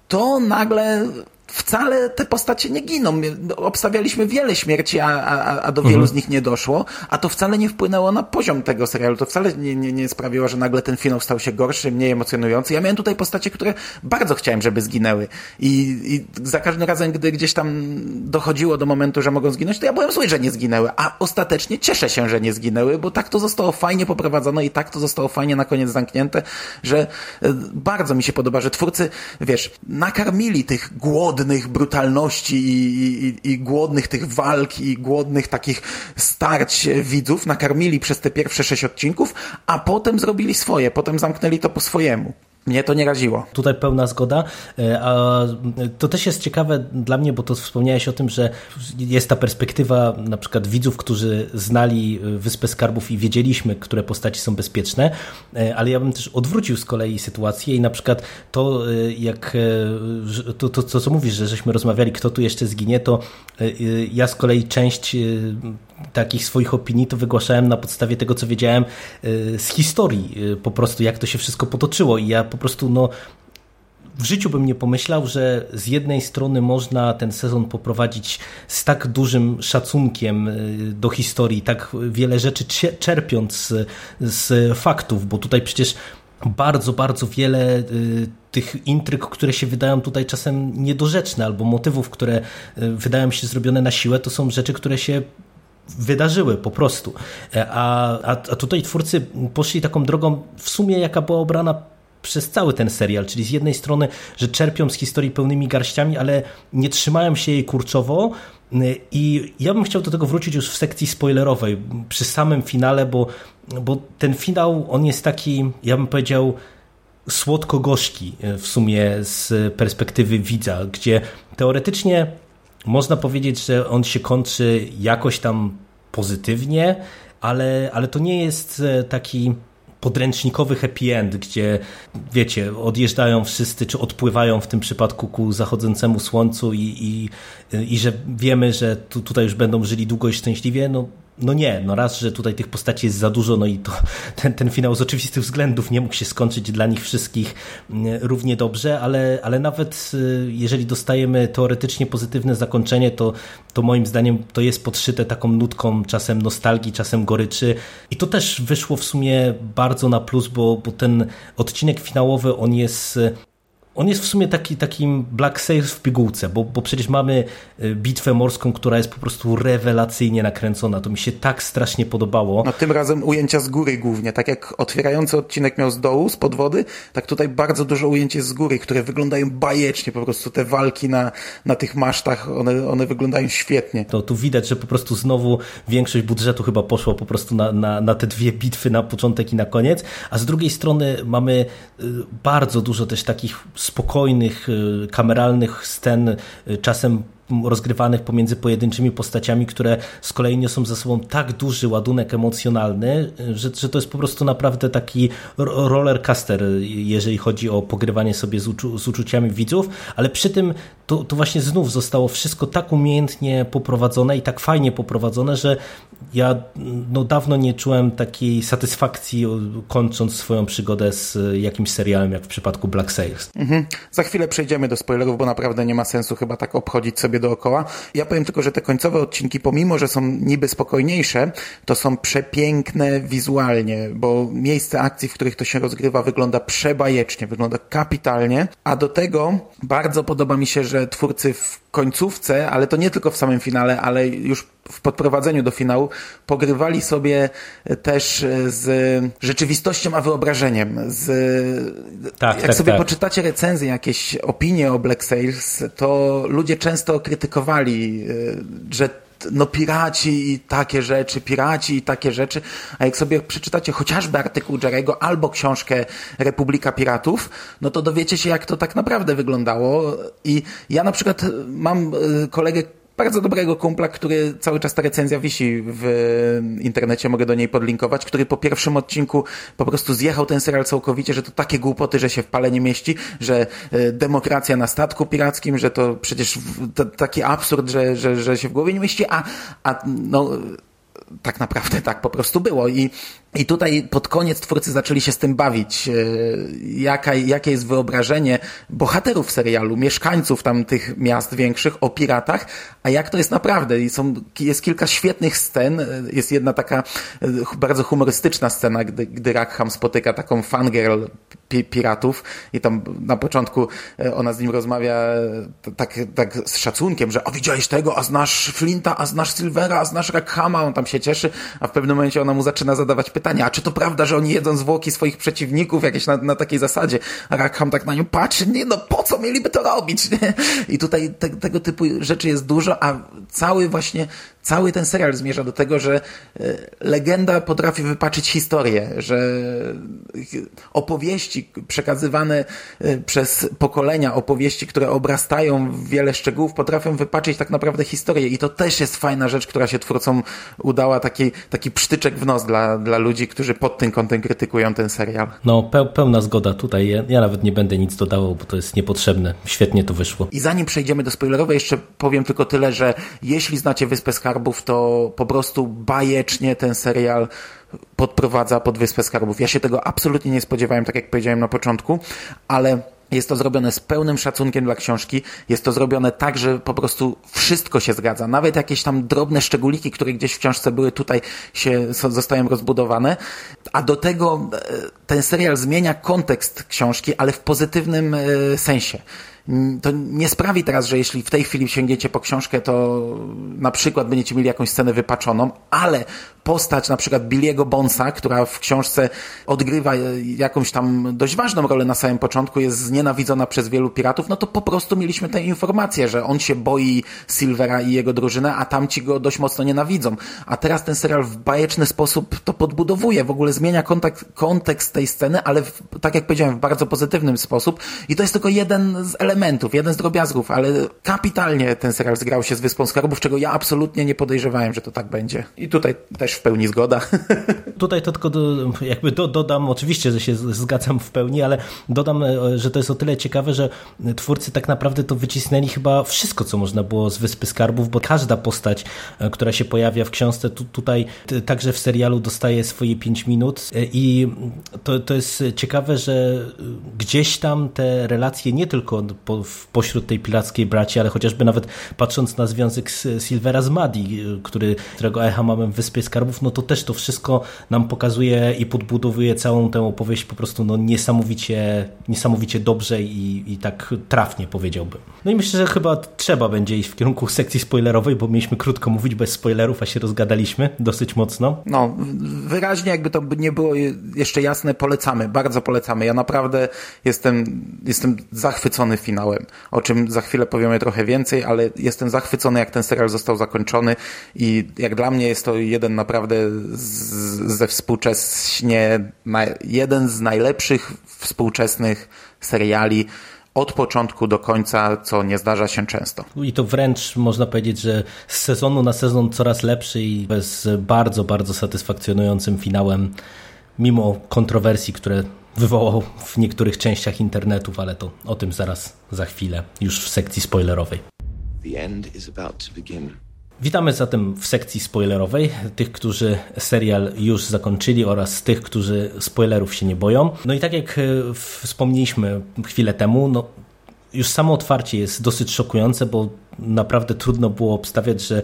to nagle wcale te postacie nie giną. Obstawialiśmy wiele śmierci, a, a, a do wielu mhm. z nich nie doszło, a to wcale nie wpłynęło na poziom tego serialu. To wcale nie, nie, nie sprawiło, że nagle ten finał stał się gorszy, mniej emocjonujący. Ja miałem tutaj postacie, które bardzo chciałem, żeby zginęły. I, i za każdym razem, gdy gdzieś tam dochodziło do momentu, że mogą zginąć, to ja byłem zły, że nie zginęły. A ostatecznie cieszę się, że nie zginęły, bo tak to zostało fajnie poprowadzone i tak to zostało fajnie na koniec zamknięte, że e, bardzo mi się podoba, że twórcy, wiesz, nakarmili tych głodnych głodnych brutalności i, i, i głodnych tych walk i głodnych takich starć widzów nakarmili przez te pierwsze sześć odcinków, a potem zrobili swoje, potem zamknęli to po swojemu. Mnie to nie raziło. Tutaj pełna zgoda. E, a to też jest ciekawe dla mnie, bo to wspomniałeś o tym, że jest ta perspektywa na przykład widzów, którzy znali Wyspę Skarbów i wiedzieliśmy, które postaci są bezpieczne, e, ale ja bym też odwrócił z kolei sytuację i na przykład to, e, jak to, to, to co mówisz, że żeśmy rozmawiali, kto tu jeszcze zginie, to ja z kolei część takich swoich opinii to wygłaszałem na podstawie tego, co wiedziałem y, z historii, y, po prostu jak to się wszystko potoczyło. I ja po prostu no w życiu bym nie pomyślał, że z jednej strony można ten sezon poprowadzić z tak dużym szacunkiem y, do historii, tak wiele rzeczy czerpiąc z, faktów, bo tutaj przecież bardzo, bardzo wiele tych intryg, które się wydają tutaj czasem niedorzeczne, albo motywów, które wydają się zrobione na siłę, to są rzeczy, które się wydarzyły po prostu. E, a, a, a tutaj twórcy poszli taką drogą w sumie jaka była obrana przez cały ten serial, czyli z jednej strony, że czerpią z historii pełnymi garściami, ale nie trzymają się jej kurczowo e, i ja bym chciał do tego wrócić już w sekcji spoilerowej, przy samym finale, bo, bo ten finał, on jest taki, ja bym powiedział, słodko-gorzki e, w sumie z perspektywy widza, gdzie teoretycznie można powiedzieć, że on się kończy jakoś tam pozytywnie, ale, ale to nie jest e, taki podręcznikowy happy end, gdzie wiecie, odjeżdżają wszyscy, czy odpływają w tym przypadku ku zachodzącemu słońcu i, i, i że wiemy, że tu, tutaj już będą żyli długo i szczęśliwie, no no nie, no raz, że tutaj tych postaci jest za dużo, no i to, *laughs* ten, ten finał z oczywistych względów nie mógł się skończyć dla nich wszystkich mm, równie dobrze, ale, ale nawet y, jeżeli dostajemy teoretycznie pozytywne zakończenie, to, to moim zdaniem to jest podszyte taką nutką czasem nostalgii, czasem goryczy. I to też wyszło w sumie bardzo na plus, bo, bo ten odcinek finałowy on jest on jest w sumie taki, takim Black Sails w pigułce, bo, bo przecież mamy y, bitwę morską, która jest po prostu rewelacyjnie nakręcona. To mi się tak strasznie podobało. No tym razem ujęcia z góry głównie. Tak jak otwierający odcinek miał z dołu, z pod wody, tak tutaj bardzo dużo ujęć z góry, które wyglądają bajecznie. Po prostu te walki na, na tych masztach, one, one wyglądają świetnie. To tu widać, że po prostu znowu większość budżetu chyba poszło po prostu na, na, na te dwie bitwy na początek i na koniec. A z drugiej strony mamy y, bardzo dużo też takich spokojnych, y, kameralnych scen, y, czasem rozgrywanych pomiędzy pojedynczymi postaciami, które z kolei niosą ze sobą tak duży ładunek emocjonalny, że, że to jest po prostu naprawdę taki roller coaster, jeżeli chodzi o pogrywanie sobie z, uczu z uczuciami widzów, ale przy tym to, to właśnie znów zostało wszystko tak umiejętnie poprowadzone i tak fajnie poprowadzone, że ja no, dawno nie czułem takiej satysfakcji kończąc swoją przygodę z jakimś serialem, jak w przypadku Black Sails. Mhm. Za chwilę przejdziemy do spoilerów, bo naprawdę nie ma sensu chyba tak obchodzić sobie dookoła. Ja powiem tylko, że te końcowe odcinki, pomimo, że są niby spokojniejsze, to są przepiękne wizualnie, bo miejsce akcji, w których to się rozgrywa, wygląda przebajecznie, wygląda kapitalnie, a do tego bardzo podoba mi się, że twórcy w końcówce, ale to nie tylko w samym finale, ale już w podprowadzeniu do finału, pogrywali sobie też z rzeczywistością, a wyobrażeniem. Z, tak, jak tak, sobie tak. poczytacie recenzje, jakieś opinie o Black Sails, to ludzie często krytykowali, y, że no piraci i takie rzeczy, piraci i takie rzeczy, a jak sobie przeczytacie chociażby artykuł Jerego albo książkę Republika Piratów, no to dowiecie się, jak to tak naprawdę wyglądało. I ja na przykład mam y, kolegę, bardzo dobrego kumpla, który cały czas ta recenzja wisi w internecie, mogę do niej podlinkować, który po pierwszym odcinku po prostu zjechał ten serial całkowicie, że to takie głupoty, że się w pale nie mieści, że e, demokracja na statku pirackim, że to przecież taki absurd, że, że, że się w głowie nie mieści, a, a no tak naprawdę tak po prostu było. I, i tutaj pod koniec twórcy zaczęli się z tym bawić. E, jaka, jakie jest wyobrażenie bohaterów serialu, mieszkańców tam tych miast większych o piratach, a jak to jest naprawdę. I są, jest kilka świetnych scen. E, jest jedna taka e, bardzo humorystyczna scena, gdy, gdy Rackham spotyka taką fangirl pi piratów i tam na początku ona z nim rozmawia tak, tak z szacunkiem, że o widziałeś tego, a znasz Flinta, a znasz Silvera, a znasz Rackhama, on tam się cieszy, a w pewnym momencie ona mu zaczyna zadawać pytania, a czy to prawda, że oni jedzą zwłoki swoich przeciwników jakieś na, na takiej zasadzie? A Rackham tak na nią patrzy, nie no po co mieliby to robić? Nie? I tutaj te, tego typu rzeczy jest dużo, a cały właśnie cały ten serial zmierza do tego, że e, legenda potrafi wypaczyć historię, że opowieści przekazywane e, przez pokolenia, opowieści, które obrastają w wiele szczegółów, potrafią wypaczyć tak naprawdę historię i to też jest fajna rzecz, która się twórcom udała, taki, taki psztyczek w nos dla, dla ludzi, którzy pod tym kątem krytykują ten serial. No, pełna zgoda tutaj. Ja, ja nawet nie będę nic dodawał, bo to jest niepotrzebne. Świetnie to wyszło. I zanim przejdziemy do spoilerowej, jeszcze powiem tylko tyle, że jeśli znacie Wyspę Skarbów, to po prostu bajecznie ten serial podprowadza pod Wyspę Skarbów. Ja się tego absolutnie nie spodziewałem, tak jak powiedziałem na początku, ale jest to zrobione z pełnym szacunkiem dla książki. Jest to zrobione tak, że po prostu wszystko się zgadza. Nawet jakieś tam drobne szczególiki, które gdzieś w książce były, tutaj się zostają rozbudowane. A do tego e, ten serial zmienia kontekst książki, ale w pozytywnym e, sensie to nie sprawi teraz, że jeśli w tej chwili sięgniecie po książkę, to na przykład będziecie mieli jakąś scenę wypaczoną, ale postać na przykład Billiego Bonsa, która w książce odgrywa jakąś tam dość ważną rolę na samym początku, jest znienawidzona przez wielu piratów, no to po prostu mieliśmy tę informację, że on się boi Silvera i jego drużynę, a tamci go dość mocno nienawidzą. A teraz ten serial w bajeczny sposób to podbudowuje, w ogóle zmienia kontakt, kontekst tej sceny, ale w, tak jak powiedziałem, w bardzo pozytywny sposób. I to jest tylko jeden z elementów, jeden z drobiazgów, ale kapitalnie ten serial zgrał się z Wyspą Skarbów, czego ja absolutnie nie podejrzewałem, że to tak będzie. I tutaj też w pełni zgoda. *laughs* Tutaj to tylko do, jakby do, dodam, oczywiście, że się zgadzam w pełni, ale dodam, e, że to jest o tyle ciekawe, że twórcy tak naprawdę to wycisnęli chyba wszystko, co można było z Wyspy Skarbów, bo każda postać, e, która się pojawia w książce, tu, tutaj także w serialu dostaje swoje 5 minut e, i to, to jest ciekawe, że gdzieś tam te relacje nie tylko po, pośród tej pilackiej braci, ale chociażby nawet patrząc na związek Silvera z Madi, który, którego echa mamy w Wyspie Skarbów, no to też to wszystko nam pokazuje i podbudowuje całą tę opowieść po prostu no, niesamowicie, niesamowicie dobrze i, i tak trafnie powiedziałbym. No i myślę, że chyba trzeba będzie iść w kierunku sekcji spoilerowej, bo mieliśmy krótko mówić bez spoilerów, a się rozgadaliśmy dosyć mocno. No, wyraźnie jakby to nie było jeszcze jasne, polecamy, bardzo polecamy. Ja naprawdę jestem, jestem zachwycony finałem, o czym za chwilę powiemy trochę więcej, ale jestem zachwycony, jak ten serial został zakończony i jak dla mnie jest to jeden naprawdę naprawdę ze współcześnie jeden z najlepszych współczesnych seriali od początku do końca, co nie zdarza się często. I to wręcz można powiedzieć, że z sezonu na sezon coraz lepszy i z bardzo, bardzo satysfakcjonującym finałem, mimo kontrowersji, które wywołał w niektórych częściach internetów, ale to o tym zaraz za chwilę, już w sekcji spoilerowej. Witamy zatem w sekcji spoilerowej, tych, którzy serial już zakończyli oraz tych, którzy spoilerów się nie boją. No i tak jak e, wspomnieliśmy chwilę temu, no już samo otwarcie jest dosyć szokujące, bo naprawdę trudno było obstawiać, że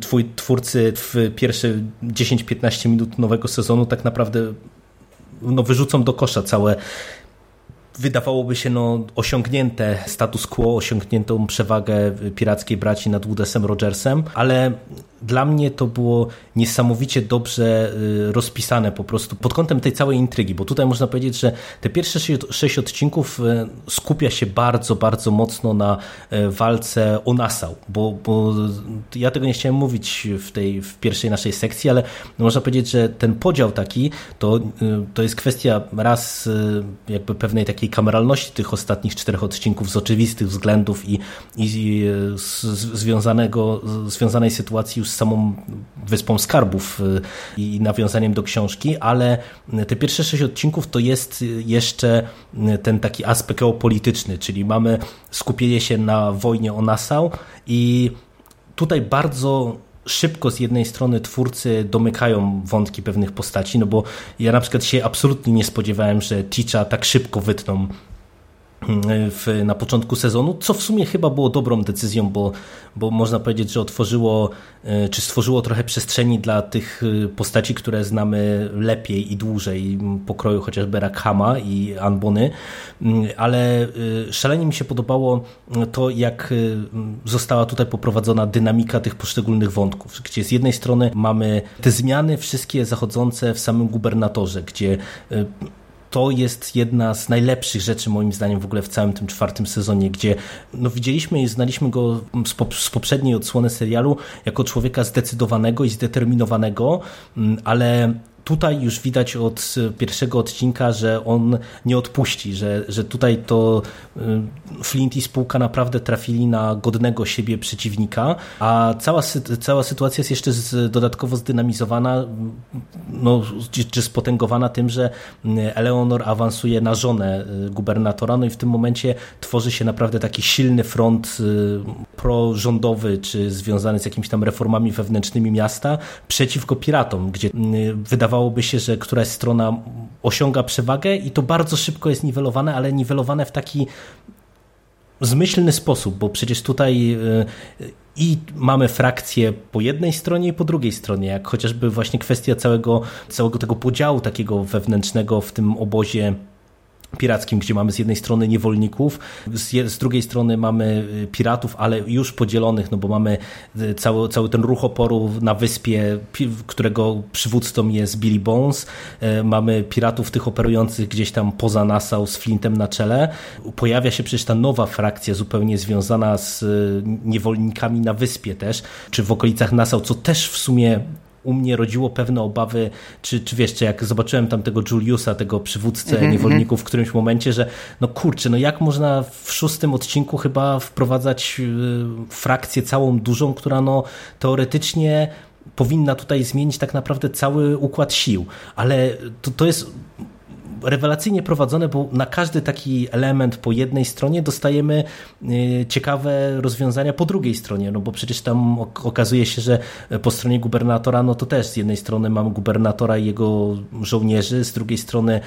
twój twórcy w pierwsze 10-15 minut nowego sezonu tak naprawdę no, wyrzucą do kosza całe wydawałoby się no, osiągnięte status quo, osiągniętą przewagę pirackiej braci nad Woodesem Rogersem, ale dla mnie to było niesamowicie dobrze y, rozpisane po prostu pod kątem tej całej intrygi, bo tutaj można powiedzieć, że te pierwsze sześć odcinków y, skupia się bardzo, bardzo mocno na y, walce o Nassau, bo, bo ja tego nie chciałem mówić w tej w pierwszej naszej sekcji, ale można powiedzieć, że ten podział taki to, to jest kwestia raz jakby pewnej takiej kameralności tych ostatnich czterech odcinków z oczywistych względów i, i z, związanego, związanej sytuacji z samą Wyspą Skarbów y, i nawiązaniem do książki, ale te pierwsze sześć odcinków to jest jeszcze ten taki aspekt geopolityczny, czyli mamy skupienie się na wojnie o Nassau i tutaj bardzo szybko z jednej strony twórcy domykają wątki pewnych postaci, no bo ja na przykład się absolutnie nie spodziewałem, że Ticza tak szybko wytną w, na początku sezonu, co w sumie chyba było dobrą decyzją, bo, bo można powiedzieć, że otworzyło e, czy stworzyło trochę przestrzeni dla tych e, postaci, które znamy lepiej i dłużej, pokroju chociażby Rakhama i Anbony, mm, ale e, szalenie mi się podobało to, jak została tutaj poprowadzona dynamika tych poszczególnych wątków, gdzie z jednej strony mamy te zmiany wszystkie zachodzące w samym gubernatorze, gdzie to jest jedna z najlepszych rzeczy moim zdaniem w ogóle w całym tym czwartym sezonie, gdzie no widzieliśmy i znaliśmy go z, pop z poprzedniej odsłony serialu jako człowieka zdecydowanego i zdeterminowanego, mm, ale tutaj już widać od pierwszego odcinka, że on nie odpuści, że, że tutaj to y, Flint i spółka naprawdę trafili na godnego siebie przeciwnika, a cała, cała sytuacja jest jeszcze z, dodatkowo zdynamizowana, no, czy spotęgowana tym, że Eleonor awansuje na żonę y, gubernatora, no i w tym momencie tworzy się naprawdę taki silny front prorządowy, czy związany z jakimiś tam reformami wewnętrznymi miasta przeciwko piratom, gdzie wydawało wydawałoby się, że któraś strona osiąga przewagę i to bardzo szybko jest niwelowane, ale niwelowane w taki zmyślny sposób, bo przecież tutaj y, i mamy frakcje po jednej stronie i po drugiej stronie, jak chociażby właśnie kwestia całego, całego tego podziału takiego wewnętrznego w tym obozie pirackim, gdzie mamy z jednej strony niewolników, z, z, drugiej strony mamy y, piratów, ale już podzielonych, no bo mamy y, cały, cały ten ruch oporu na wyspie, którego przywódcą jest Billy Bones. Y, mamy piratów tych operujących gdzieś tam poza Nassau z Flintem na czele. Pojawia się przecież ta nowa frakcja zupełnie związana z niewolnikami na wyspie też, czy w okolicach Nassau, co też w sumie u mnie rodziło pewne obawy, czy, czy wiesz, czy jak zobaczyłem tam tego Juliusa, tego przywódcę mm -hmm. niewolników w którymś momencie, że no kurczę, no jak można w szóstym odcinku chyba wprowadzać y, frakcję całą dużą, która no teoretycznie powinna tutaj zmienić tak naprawdę cały układ sił, ale to, to jest rewelacyjnie prowadzone, bo na każdy taki element po jednej stronie dostajemy y, ciekawe rozwiązania po drugiej stronie, no bo przecież tam okazuje się, że po stronie gubernatora, no to też z jednej strony mamy gubernatora i jego żołnierzy, z drugiej strony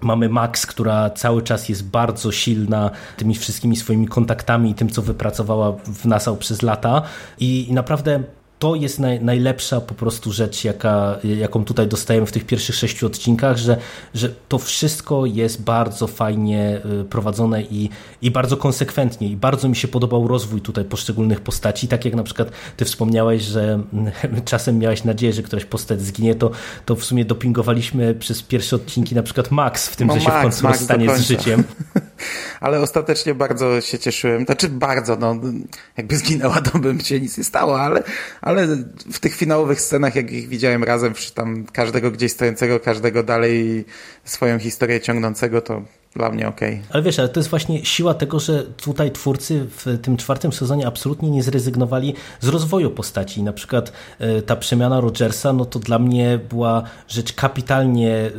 Mamy Max, która cały czas jest bardzo silna tymi wszystkimi swoimi kontaktami i tym, co wypracowała w Nassau przez lata. I, i naprawdę to jest naj, najlepsza po prostu rzecz, jaka, jaką tutaj dostajemy w tych pierwszych sześciu odcinkach, że, że to wszystko jest bardzo fajnie y, prowadzone i, i bardzo konsekwentnie. I bardzo mi się podobał rozwój tutaj poszczególnych postaci, tak jak na przykład ty wspomniałeś, że *laughs* czasem miałeś nadzieję, że któraś postać zginie, to, to w sumie dopingowaliśmy przez pierwsze odcinki na przykład Max w tym, no że się Max, w końcu Max rozstanie z życiem. *laughs* Ale ostatecznie bardzo się cieszyłem, znaczy bardzo, no jakby zginęła, to bym się nic nie stało, ale ale w tych finałowych scenach, jak ich widziałem razem, tam każdego gdzieś stojącego, każdego dalej swoją historię ciągnącego, to dla mnie okej. Okay. Ale wiesz, ale to jest właśnie siła tego, że tutaj twórcy w tym czwartym sezonie absolutnie nie zrezygnowali z rozwoju postaci. Na przykład e, ta przemiana Rogersa, no to dla mnie była rzecz kapitalnie e,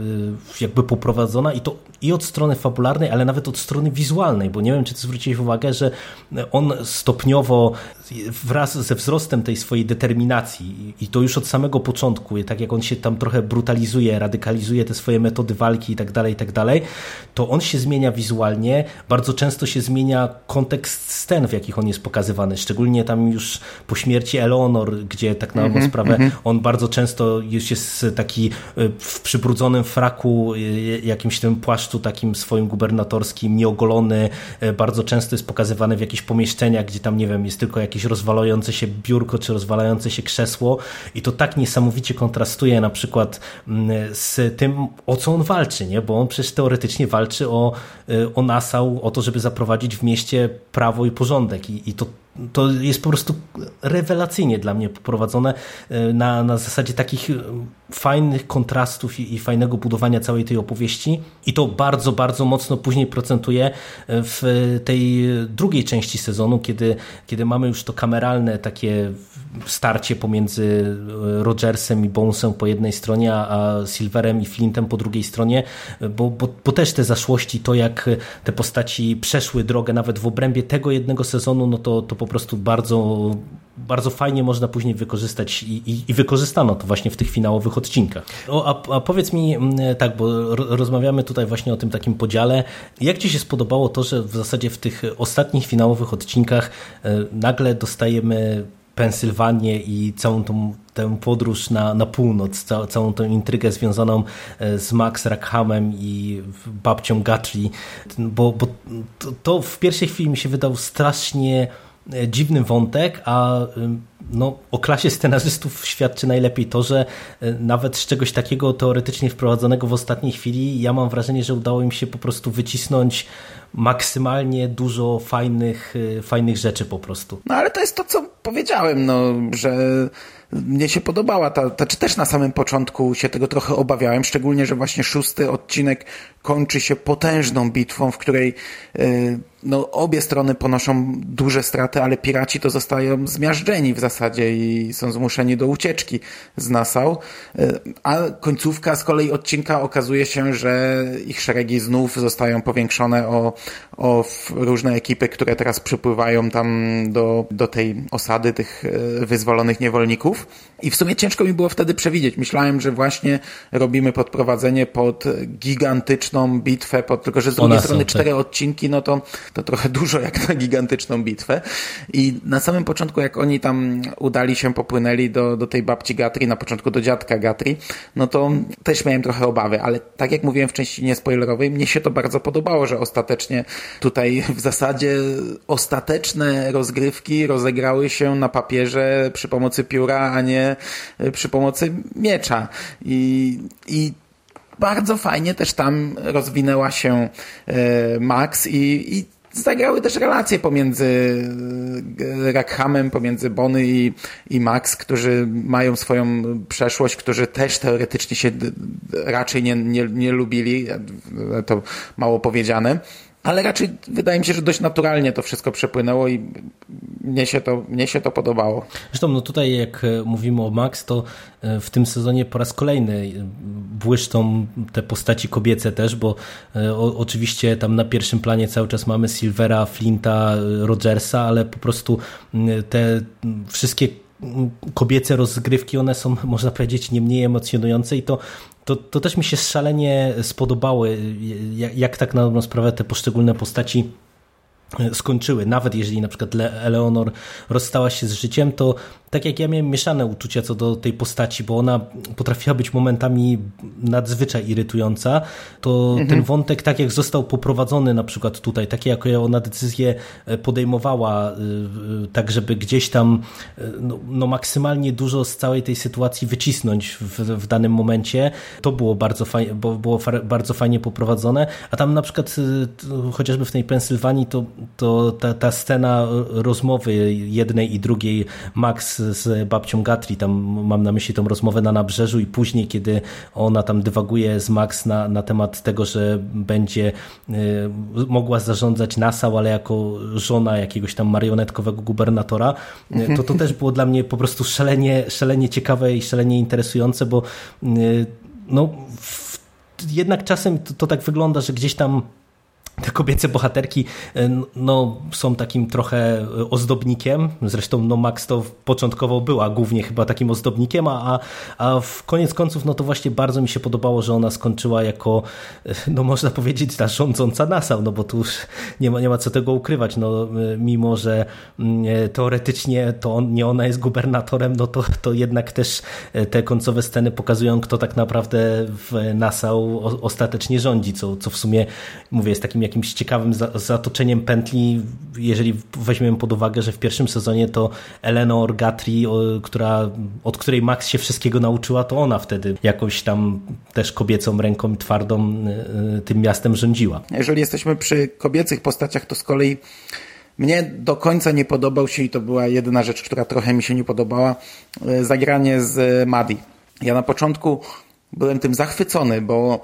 jakby poprowadzona i to i od strony fabularnej, ale nawet od strony wizualnej, bo nie wiem, czy ty zwróciłeś uwagę, że on stopniowo wraz ze wzrostem tej swojej determinacji i to już od samego początku, tak jak on się tam trochę brutalizuje, radykalizuje te swoje metody walki i tak dalej, i tak dalej, to on się zmienia wizualnie, bardzo często się zmienia kontekst scen, w jakich on jest pokazywany, szczególnie tam już po śmierci Eleonor, gdzie tak na mm sprawę -hmm. on bardzo często już jest taki e, w przybrudzonym fraku, e, jakimś tym płaszczu takim swoim gubernatorskim, nieogolony, bardzo często jest pokazywany w jakichś pomieszczeniach, gdzie tam, nie wiem, jest tylko jakieś rozwalające się biurko, czy rozwalające się krzesło i to tak niesamowicie kontrastuje na przykład mm, z tym, o co on walczy, nie? bo on przecież teoretycznie walczy o, o Nassau, o to, żeby zaprowadzić w mieście prawo i porządek i, i to to jest po prostu rewelacyjnie dla mnie poprowadzone e, na, na zasadzie takich e, fajnych kontrastów i, i, fajnego budowania całej tej opowieści. I to bardzo, bardzo mocno później procentuje e, w tej drugiej części sezonu, kiedy, kiedy mamy już to kameralne takie starcie pomiędzy Rogersem i Bonesem po jednej stronie, a Silverem i Flintem po drugiej stronie, bo, bo, bo też te zaszłości, to jak te postaci przeszły drogę nawet w obrębie tego jednego sezonu, no to, to po prostu bardzo, bardzo fajnie można później wykorzystać i, i, i wykorzystano to właśnie w tych finałowych odcinkach. O, a, a, powiedz mi, mm, tak, bo rozmawiamy tutaj właśnie o tym takim podziale. Jak Ci się spodobało to, że w zasadzie w tych ostatnich finałowych odcinkach e, nagle dostajemy Pensylwanię i całą tą tę podróż na, na północ, ca, całą tę intrygę związaną e, z Max Rackhamem i babcią Guthrie, bo, bo to, to w pierwszej chwili mi się wydał strasznie dziwny wątek, a no, o klasie scenarzystów świadczy najlepiej to, że e, nawet z czegoś takiego teoretycznie wprowadzonego w ostatniej chwili, ja mam wrażenie, że udało im się po prostu wycisnąć maksymalnie dużo fajnych, e, fajnych rzeczy po prostu. No ale to jest to, co powiedziałem, no, że mnie się podobała ta, ta, czy też na samym początku się tego trochę obawiałem, szczególnie, że właśnie szósty odcinek kończy się potężną bitwą, w której no, obie strony ponoszą duże straty, ale piraci to zostają zmiażdżeni w zasadzie i są zmuszeni do ucieczki z Nassau. Yy, a końcówka z kolei odcinka okazuje się, że ich szeregi znów zostają powiększone o, o różne ekipy, które teraz przypływają tam do, do tej osady tych yy, wyzwolonych niewolników. I w sumie ciężko mi było wtedy przewidzieć. Myślałem, że właśnie robimy podprowadzenie pod gigantyczną bitwę, pod, tylko że z drugiej strony cztery tak. odcinki, no to, to trochę *laughs* dużo jak na gigantyczną bitwę. I na samym początku, jak oni tam udali się, popłynęli do, do tej babci Gatri, na początku do dziadka Gatri, no to też miałem trochę obawy, ale tak jak mówiłem w części niespoilerowej, mnie się to bardzo podobało, że ostatecznie tutaj w zasadzie ostateczne rozgrywki rozegrały się na papierze przy pomocy pióra, a nie przy pomocy miecza. I, i bardzo fajnie też tam rozwinęła się e, Max i, i zagrały też relacje pomiędzy e, Rackhamem, pomiędzy Bony i, i Max, którzy mają swoją przeszłość, którzy też teoretycznie się raczej nie, nie, nie lubili, to mało powiedziane ale raczej wydaje mi się, że dość naturalnie to wszystko przepłynęło i mnie się to, mnie się to podobało. Zresztą no tutaj jak e, mówimy o Max, to e, w tym sezonie po raz kolejny e, błyszczą te postaci kobiece też, bo o, oczywiście tam na pierwszym planie cały czas mamy Silvera, Flinta, Rogersa, ale po prostu te wszystkie kobiece rozgrywki, one są, można powiedzieć, nie mniej emocjonujące i to to, to też mi się szalenie spodobały, jak, jak tak na dobrą sprawę te poszczególne postaci skończyły. Nawet jeżeli na przykład Eleonor rozstała się z życiem, to tak jak ja miałem mieszane uczucia co do tej postaci, bo ona potrafiła być momentami nadzwyczaj irytująca, to mhm. ten wątek, tak jak został poprowadzony na przykład tutaj, takie jak ona decyzję e, podejmowała, e, tak żeby gdzieś tam e, no, no maksymalnie dużo z całej tej sytuacji wycisnąć w, w danym momencie, to było bardzo fajnie, bo było bardzo fajnie poprowadzone, a tam na przykład chociażby w tej Pensylwanii to, to ta, ta scena rozmowy jednej i drugiej Max z babcią Gatri, tam mam na myśli tą rozmowę na nabrzeżu i później, kiedy ona tam dywaguje z Max na, na temat tego, że będzie y, mogła zarządzać Nassau, ale jako żona jakiegoś tam marionetkowego gubernatora, y, to to też było dla mnie po prostu szalenie, szalenie ciekawe i szalenie interesujące, bo y, no, w, jednak czasem to, to tak wygląda, że gdzieś tam te kobiece bohaterki no, są takim trochę ozdobnikiem. Zresztą no, Max to początkowo była głównie chyba takim ozdobnikiem, a, a w koniec końców no to właśnie bardzo mi się podobało, że ona skończyła jako, no można powiedzieć, ta rządząca NASA, no bo tu już nie ma, nie ma co tego ukrywać. No, mimo, że teoretycznie to on, nie ona jest gubernatorem, no to, to jednak też te końcowe sceny pokazują, kto tak naprawdę w NASA ostatecznie rządzi, co, co w sumie, mówię, jest takim jakimś ciekawym zatoczeniem pętli, jeżeli weźmiemy pod uwagę, że w pierwszym sezonie to Eleanor Gatri, która, od której Max się wszystkiego nauczyła, to ona wtedy jakąś tam też kobiecą ręką twardą y, y, tym miastem rządziła. Jeżeli jesteśmy przy kobiecych postaciach, to z kolei mnie do końca nie podobał się i to była jedyna rzecz, która trochę mi się nie podobała, y, zagranie z Madi. Ja na początku byłem tym zachwycony, bo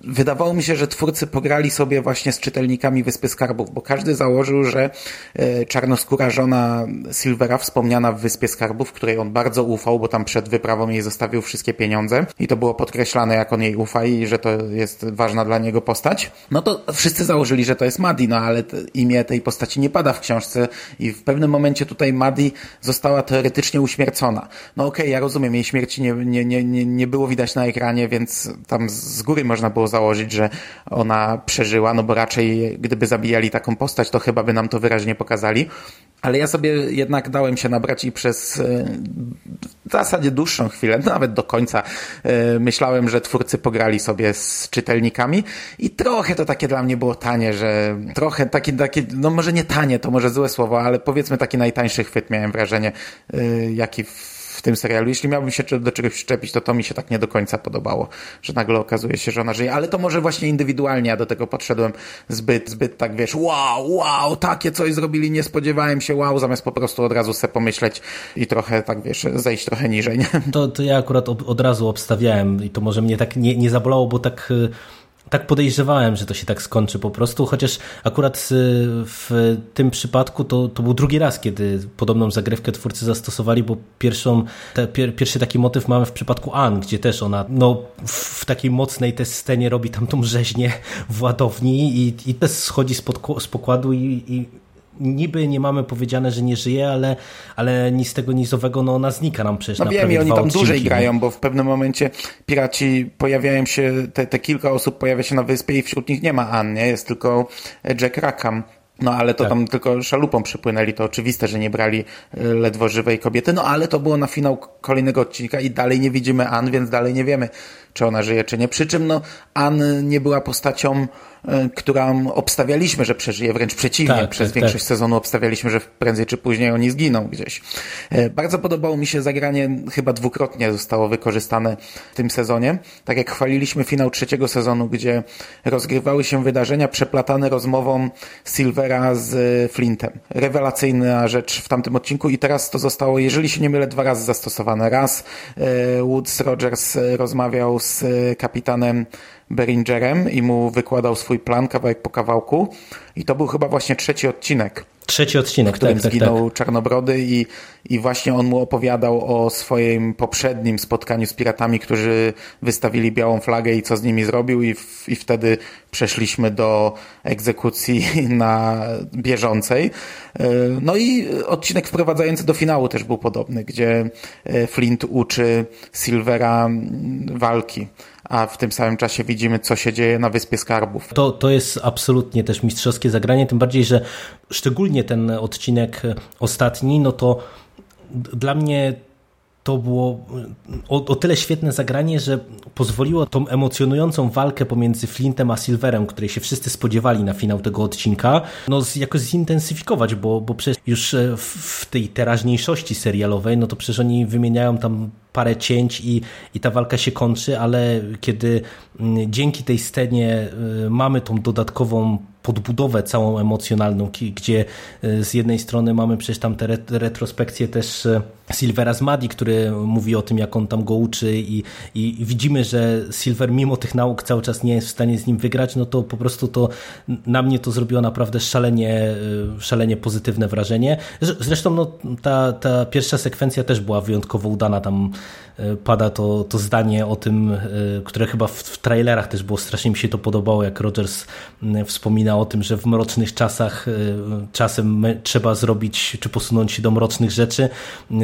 wydawało mi się, że twórcy pograli sobie właśnie z czytelnikami Wyspy Skarbów, bo każdy założył, że e, czarnoskóra żona Silvera, wspomniana w Wyspie Skarbów, której on bardzo ufał, bo tam przed wyprawą jej zostawił wszystkie pieniądze i to było podkreślane, jak on jej ufa i że to jest ważna dla niego postać, no to wszyscy założyli, że to jest Madi, no ale imię tej postaci nie pada w książce i w pewnym momencie tutaj Madi została teoretycznie uśmiercona. No okej, okay, ja rozumiem, jej śmierci nie, nie, nie, nie było widać na ekranie, więc tam z góry można było założyć, że ona przeżyła, no bo raczej gdyby zabijali taką postać, to chyba by nam to wyraźnie pokazali. Ale ja sobie jednak dałem się nabrać i przez e, w zasadzie dłuższą chwilę, nawet do końca, e, myślałem, że twórcy pograli sobie z czytelnikami i trochę to takie dla mnie było tanie, że trochę takie, takie no może nie tanie, to może złe słowo, ale powiedzmy taki najtańszy chwyt miałem wrażenie, e, jaki w w tym serialu. Jeśli miałbym się do czegoś przyczepić, to to mi się tak nie do końca podobało, że nagle okazuje się, że ona żyje. Ale to może właśnie indywidualnie ja do tego podszedłem zbyt, zbyt tak wiesz, wow, wow, takie coś zrobili, nie spodziewałem się, wow, zamiast po prostu od razu sobie pomyśleć i trochę tak wiesz, zejść trochę niżej. Nie? To, to ja akurat od razu obstawiałem i to może mnie tak nie, nie zabolało, bo tak y, tak podejrzewałem, że to się tak skończy po prostu, chociaż akurat y, w tym przypadku to, to był drugi raz, kiedy podobną zagrywkę twórcy zastosowali, bo pierwszą, te, pier, pierwszy taki motyw mamy w przypadku Ann, gdzie też ona no, w, takiej mocnej też scenie robi tam tą rzeźnię w ładowni i, i też schodzi z, pokładu i, i niby nie mamy powiedziane, że nie żyje, ale, ale nic tego nizowego, no ona znika nam przecież No na wiem i oni tam odcinki, dłużej grają, bo w pewnym momencie piraci pojawiają się, te, te kilka osób pojawia się na wyspie i wśród nich nie ma Ann, nie? Jest tylko Jack Rackham. No ale to tak. tam tylko szalupą przypłynęli, to oczywiste, że nie brali y, ledwo żywej kobiety, no ale to było na finał kolejnego odcinka i dalej nie widzimy Ann, więc dalej nie wiemy, czy ona żyje, czy nie. Przy czym no Ann nie była postacią E, którą obstawialiśmy, że przeżyje, wręcz przeciwnie. Tak, Przez tak, większość tak. sezonu obstawialiśmy, że prędzej czy później oni zginą gdzieś. E, bardzo podobało mi się zagranie, chyba dwukrotnie zostało wykorzystane w tym sezonie. Tak jak chwaliliśmy finał trzeciego sezonu, gdzie rozgrywały się wydarzenia przeplatane rozmową Silvera z Flintem. Rewelacyjna rzecz w tamtym odcinku i teraz to zostało, jeżeli się nie mylę, dwa razy zastosowane. Raz e, Woods Rogers rozmawiał z kapitanem Beringerem i mu wykładał swój plan kawałek po kawałku. I to był chyba właśnie trzeci odcinek. Trzeci odcinek, w którym tak, tak zginął tak. Czarnobrody i, i właśnie on mu opowiadał o swoim poprzednim spotkaniu z piratami, którzy wystawili białą flagę i co z nimi zrobił i, w, i wtedy przeszliśmy do egzekucji *laughs* na bieżącej. E, no i odcinek wprowadzający do finału też był podobny, gdzie e, Flint uczy Silvera walki a w tym samym czasie widzimy, co się dzieje na Wyspie Skarbów. To, to jest absolutnie też mistrzowskie zagranie, tym bardziej, że szczególnie ten odcinek ostatni, no to dla mnie to było o, o, tyle świetne zagranie, że pozwoliło tą emocjonującą walkę pomiędzy Flintem a Silverem, której się wszyscy spodziewali na finał tego odcinka, no jakoś zintensyfikować, bo, bo przecież już e, w tej teraźniejszości serialowej, no to przecież oni wymieniają tam parę cięć i, i ta walka się kończy, ale kiedy mm, dzięki tej scenie e, mamy tą dodatkową podbudowę całą emocjonalną, gdzie z jednej strony mamy przecież tam te retrospekcje też Silvera z Madi, który mówi o tym, jak on tam go uczy i, i, widzimy, że Silver mimo tych nauk cały czas nie jest w stanie z nim wygrać, no to po prostu to na mnie to zrobiło naprawdę szalenie, szalenie pozytywne wrażenie. Zresztą no, ta, ta pierwsza sekwencja też była wyjątkowo udana, tam pada to, to zdanie o tym, e, które chyba w, w trailerach też było, strasznie mi się to podobało, jak Rogers wspomina o tym, że w mrocznych czasach e, czasem trzeba zrobić, czy posunąć się do mrocznych rzeczy,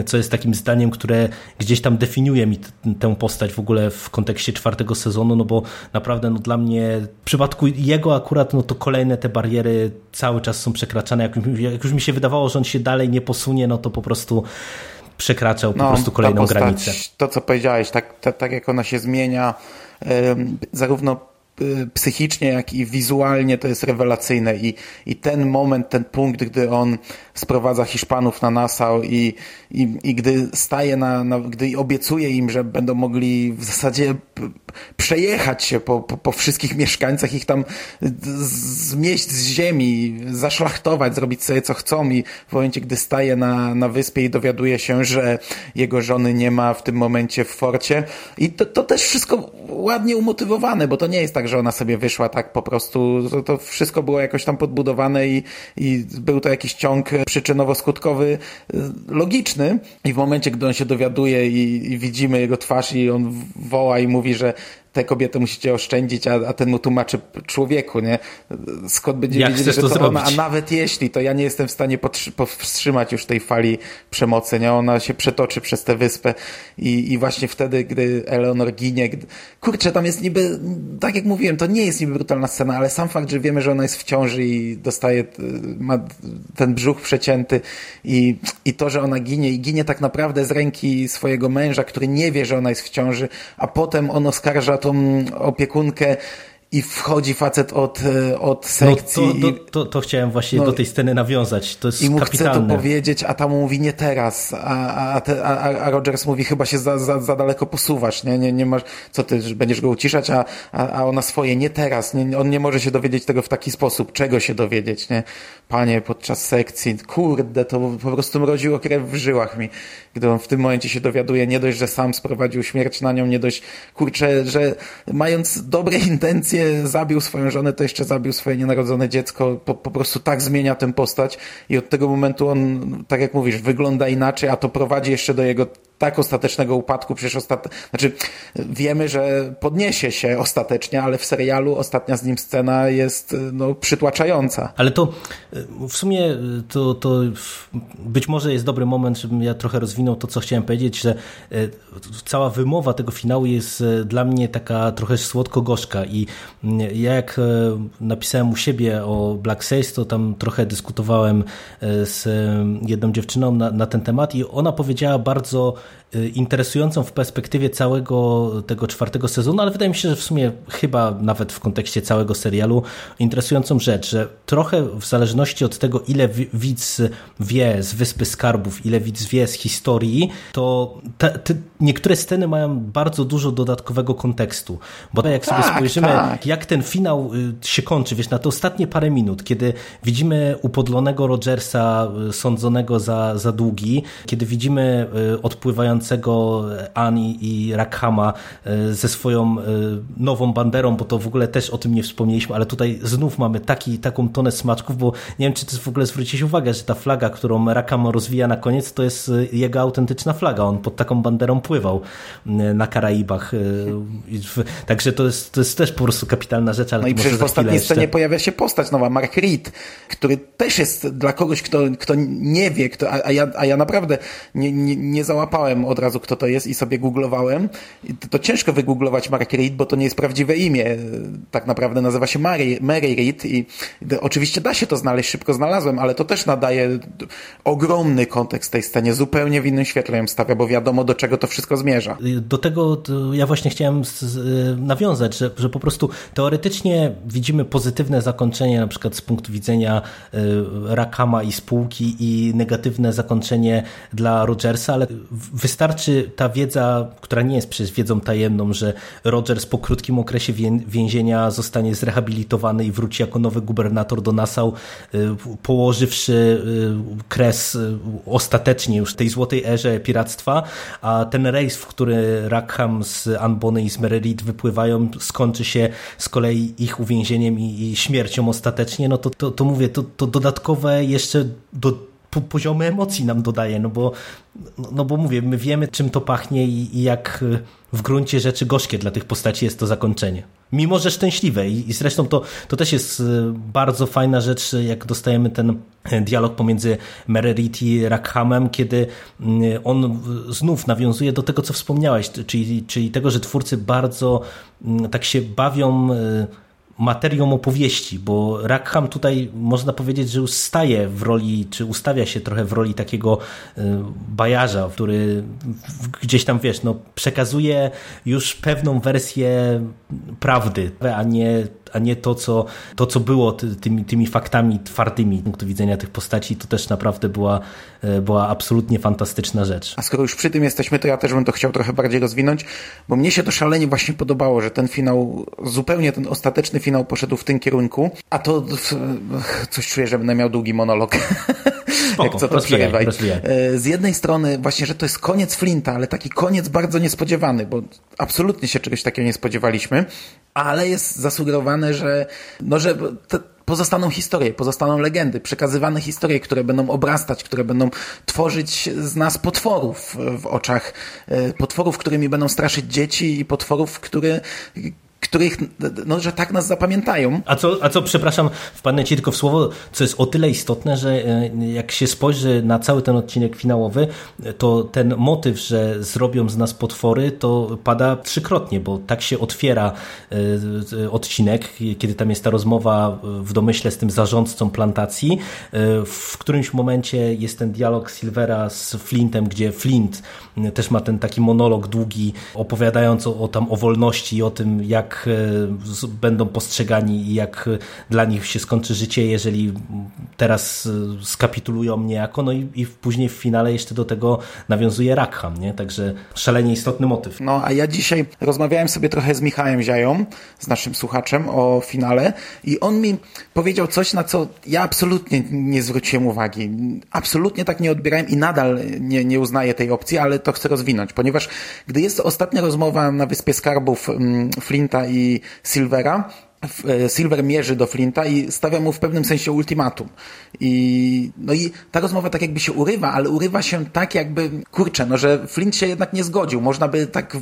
co jest takim zdaniem, które gdzieś tam definiuje mi tę postać w ogóle w kontekście czwartego sezonu, no bo naprawdę no dla mnie w przypadku jego akurat no to kolejne te bariery cały czas są przekraczane. Jak, jak już mi się wydawało, że on się dalej nie posunie, no to po prostu przekraczał po no, prostu kolejną postać, granicę. To, co powiedziałeś, tak, tak, tak jak ona się zmienia, zarówno psychicznie, jak i wizualnie to jest rewelacyjne. I, i ten moment, ten punkt, gdy on sprowadza Hiszpanów na Nassau i, i, i gdy staje na, na, gdy obiecuje im, że będą mogli w zasadzie przejechać się po, po, po wszystkich mieszkańcach, ich tam zmieść z ziemi, zaszlachtować, zrobić sobie co chcą. I w momencie, gdy staje na, na wyspie i dowiaduje się, że jego żony nie ma w tym momencie w forcie. I to, to też wszystko ładnie umotywowane, bo to nie jest tak, że ona sobie wyszła tak po prostu, to, to wszystko było jakoś tam podbudowane i, i był to jakiś ciąg przyczynowo-skutkowy y, logiczny. I w momencie, gdy on się dowiaduje i, i widzimy jego twarz i on woła i mówi, że tę kobietę musicie oszczędzić, a, a ten mu tłumaczy człowieku, nie? Skąd będzie Jak wiedzieć, że to, to ona, a nawet jeśli, to ja nie jestem w stanie powstrzymać już tej fali przemocy, nie? Ona się przetoczy przez tę wyspę i, i właśnie wtedy, gdy Eleonor ginie, gdy... kurczę, tam jest niby, tak jak mówiłem, to nie jest niby brutalna scena, ale sam fakt, że wiemy, że ona jest w ciąży i dostaje, ma ten brzuch przecięty i, i to, że ona ginie i ginie tak naprawdę z ręki swojego męża, który nie wie, że ona jest w ciąży, a potem on oskarża tą opiekunkę i wchodzi facet od, e, od sekcji. No to, to, to, to chciałem właśnie no, do tej sceny nawiązać. To jest I mu kapitalne. chce to powiedzieć, a tam mówi nie teraz, a, a, a, a Rogers mówi chyba się za, za, za daleko posuwasz, nie, nie, nie masz, co ty, będziesz go uciszać, a, a, a ona swoje nie teraz, nie, on nie może się dowiedzieć tego w taki sposób, czego się dowiedzieć, nie? Panie, podczas sekcji, kurde, to po prostu mroziło krew w żyłach mi, gdy on w tym momencie się dowiaduje, nie dość, że sam sprowadził śmierć na nią, nie dość, kurczę, że mając dobre *laughs* intencje, zabił swoją żonę, to jeszcze zabił swoje nienarodzone dziecko. Po, po prostu tak zmienia tę postać i od tego momentu on, tak jak mówisz, wygląda inaczej, a to prowadzi jeszcze do jego tak ostatecznego upadku, przecież ostat... znaczy wiemy, że podniesie się ostatecznie, ale w serialu ostatnia z nim scena jest no, przytłaczająca. Ale to w sumie to, to być może jest dobry moment, żebym ja trochę rozwinął to, co chciałem powiedzieć, że e, cała wymowa tego finału jest e, dla mnie taka trochę słodko-gorzka i mm, ja jak e, napisałem u siebie o Black Sails, to tam trochę dyskutowałem z jedną dziewczyną na, na ten temat i ona powiedziała bardzo interesującą w perspektywie całego tego czwartego sezonu, ale wydaje mi się, że w sumie chyba nawet w kontekście całego serialu interesującą rzecz, że trochę w zależności od tego, ile widz wie z Wyspy Skarbów, ile widz wie z historii, to te, te, niektóre sceny mają bardzo dużo dodatkowego kontekstu, bo jak sobie tak, spojrzymy, tak. jak ten finał y, się kończy, wiesz, na te ostatnie parę minut, kiedy widzimy upodlonego Rogersa y, sądzonego za, za długi, kiedy widzimy odpływającego Ani i Rakhama e, ze swoją e, nową banderą, bo to w ogóle też o tym nie wspomnieliśmy, ale tutaj znów mamy taki, taką tonę smaczków, bo nie wiem, czy ty w ogóle zwróciłeś uwagę, że ta flaga, którą Rakhama rozwija na koniec, to jest e, jego autentyczna flaga. On pod taką banderą pływał na Karaibach. Także to jest, to jest też po prostu kapitalna rzecz. Ale no i przecież w ostatniej scenie pojawia się postać nowa, Mark Reed, który też jest dla kogoś, kto, kto nie wie, kto, a, a, ja, a ja naprawdę nie, nie, nie załapałem od razu, kto to jest i sobie googlowałem. To, to ciężko wygooglować Mark Reed, bo to nie jest prawdziwe imię. Tak naprawdę nazywa się Mary, Mary Reed i oczywiście da się to znaleźć, szybko znalazłem, ale to też nadaje ogromny kontekst tej scenie, zupełnie w innym świetle ją stawia, bo wiadomo do czego to wszystko zmierza. Do tego ja właśnie chciałem nawiązać, że, że po prostu teoretycznie widzimy pozytywne zakończenie na przykład z punktu widzenia y, Rakama i spółki i negatywne zakończenie dla Rogersa, ale wystarczy ta wiedza, która nie jest przecież wiedzą tajemną, że Rogers po krótkim okresie więzienia zostanie zrehabilitowany i wróci jako nowy gubernator do Nassau, y, położywszy y, kres y, ostatecznie już tej złotej erze piractwa, a ten rejs, w który Rackham z Anbony i z Meredith wypływają, skończy się z kolei ich uwięzieniem i, i śmiercią ostatecznie, no to, to, to mówię, to, to dodatkowe jeszcze do poziomy emocji nam dodaje, no bo, no bo mówię, my wiemy czym to pachnie i, i jak w gruncie rzeczy gorzkie dla tych postaci jest to zakończenie. Mimo, że szczęśliwe i, i zresztą to, to też jest y, bardzo fajna rzecz, jak dostajemy ten dialog pomiędzy Meredith i Rackhamem, kiedy y, on znów nawiązuje do tego, co wspomniałeś, czyli, czyli tego, że twórcy bardzo y, tak się bawią materią opowieści, bo Rackham tutaj można powiedzieć, że staje w roli, czy ustawia się trochę w roli takiego y, bajarza, który gdzieś tam, wiesz, no, przekazuje już pewną wersję prawdy, a nie a nie to, co, to, co było tymi, tymi faktami twardymi z punktu widzenia tych postaci, to też naprawdę była, e, była absolutnie fantastyczna rzecz. A skoro już przy tym jesteśmy, to ja też bym to chciał trochę bardziej rozwinąć, bo mnie się to szalenie właśnie podobało, że ten finał, zupełnie ten ostateczny finał poszedł w tym kierunku, a to coś czuję, że będę miał długi monolog. *laughs* Spoko, Jak co to przerywaj. E, z jednej strony właśnie, że to jest koniec Flinta, ale taki koniec bardzo niespodziewany, bo absolutnie się czegoś takiego nie spodziewaliśmy, ale jest zasugerowane, że, no, że pozostaną historie, pozostaną legendy, przekazywane historie, które będą obrastać, które będą tworzyć z nas potworów w oczach, e, potworów, którymi będą straszyć dzieci i potworów, które, których, no, że tak nas zapamiętają. A co, a co, przepraszam, wpadnę ci tylko w słowo, co jest o tyle istotne, że e, jak się spojrzy na cały ten odcinek finałowy, to ten motyw, że zrobią z nas potwory, to pada trzykrotnie, bo tak się otwiera e, odcinek, kiedy tam jest ta rozmowa w domyśle z tym zarządcą plantacji. E, w którymś momencie jest ten dialog Silvera z Flintem, gdzie Flint też ma ten taki monolog długi, opowiadając o, o tam o wolności i o tym, jak E, będą postrzegani i jak dla nich się skończy życie, jeżeli teraz e, skapitulują niejako, no i, i później w finale jeszcze do tego nawiązuje Rackham, nie? Także szalenie istotny motyw. No, a ja dzisiaj rozmawiałem sobie trochę z Michałem Ziają, z naszym słuchaczem o finale i on mi powiedział coś, na co ja absolutnie nie zwróciłem uwagi. Absolutnie tak nie odbierałem i nadal nie, nie uznaję tej opcji, ale to chcę rozwinąć, ponieważ gdy jest ostatnia rozmowa na Wyspie Skarbów mm, I Silvera, Silver mierzy do Flinta i stawia mu w pewnym sensie ultimatum. I, no i ta rozmowa tak jakby się urywa, ale urywa się tak jakby, kurczę, no że Flint się jednak nie zgodził. Można by tak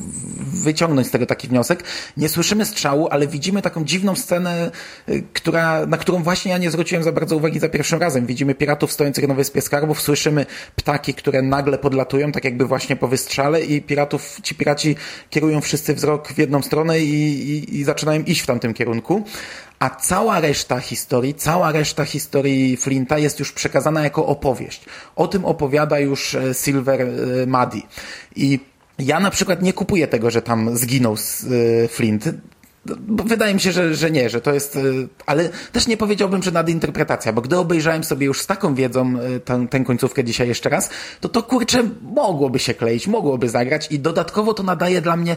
wyciągnąć z tego taki wniosek. Nie słyszymy strzału, ale widzimy taką dziwną scenę, y, która, na którą właśnie ja nie zwróciłem za bardzo uwagi za pierwszym razem. Widzimy piratów stojących na Wyspie Skarbów, słyszymy ptaki, które nagle podlatują, tak jakby właśnie po wystrzale i piratów, ci piraci kierują wszyscy wzrok w jedną stronę i, i, i zaczynają iść w tamtym kierunku a cała reszta historii, cała reszta historii Flinta jest już przekazana jako opowieść. O tym opowiada już e, Silver e, Muddy. I ja na przykład nie kupuję tego, że tam zginął e, Flint. Wydaje mi się, że, że nie, że to jest, ale też nie powiedziałbym, że nadinterpretacja, bo gdy obejrzałem sobie już z taką wiedzą tę, tę końcówkę dzisiaj jeszcze raz, to to kurczę mogłoby się kleić, mogłoby zagrać i dodatkowo to nadaje dla mnie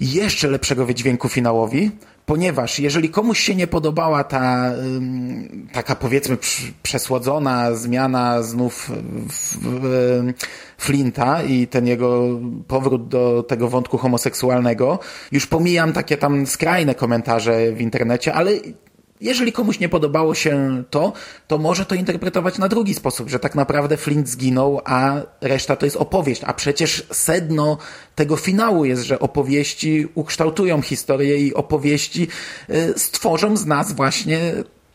jeszcze lepszego wydźwięku finałowi, ponieważ jeżeli komuś się nie podobała ta taka powiedzmy przesłodzona zmiana znów Flinta i ten jego powrót do tego wątku homoseksualnego, już pomijam takie tam skrajne komentarze w internecie, ale jeżeli komuś nie podobało się to, to może to interpretować na drugi sposób, że tak naprawdę Flint zginął, a reszta to jest opowieść. A przecież sedno tego finału jest, że opowieści ukształtują historię i opowieści y, stworzą z nas właśnie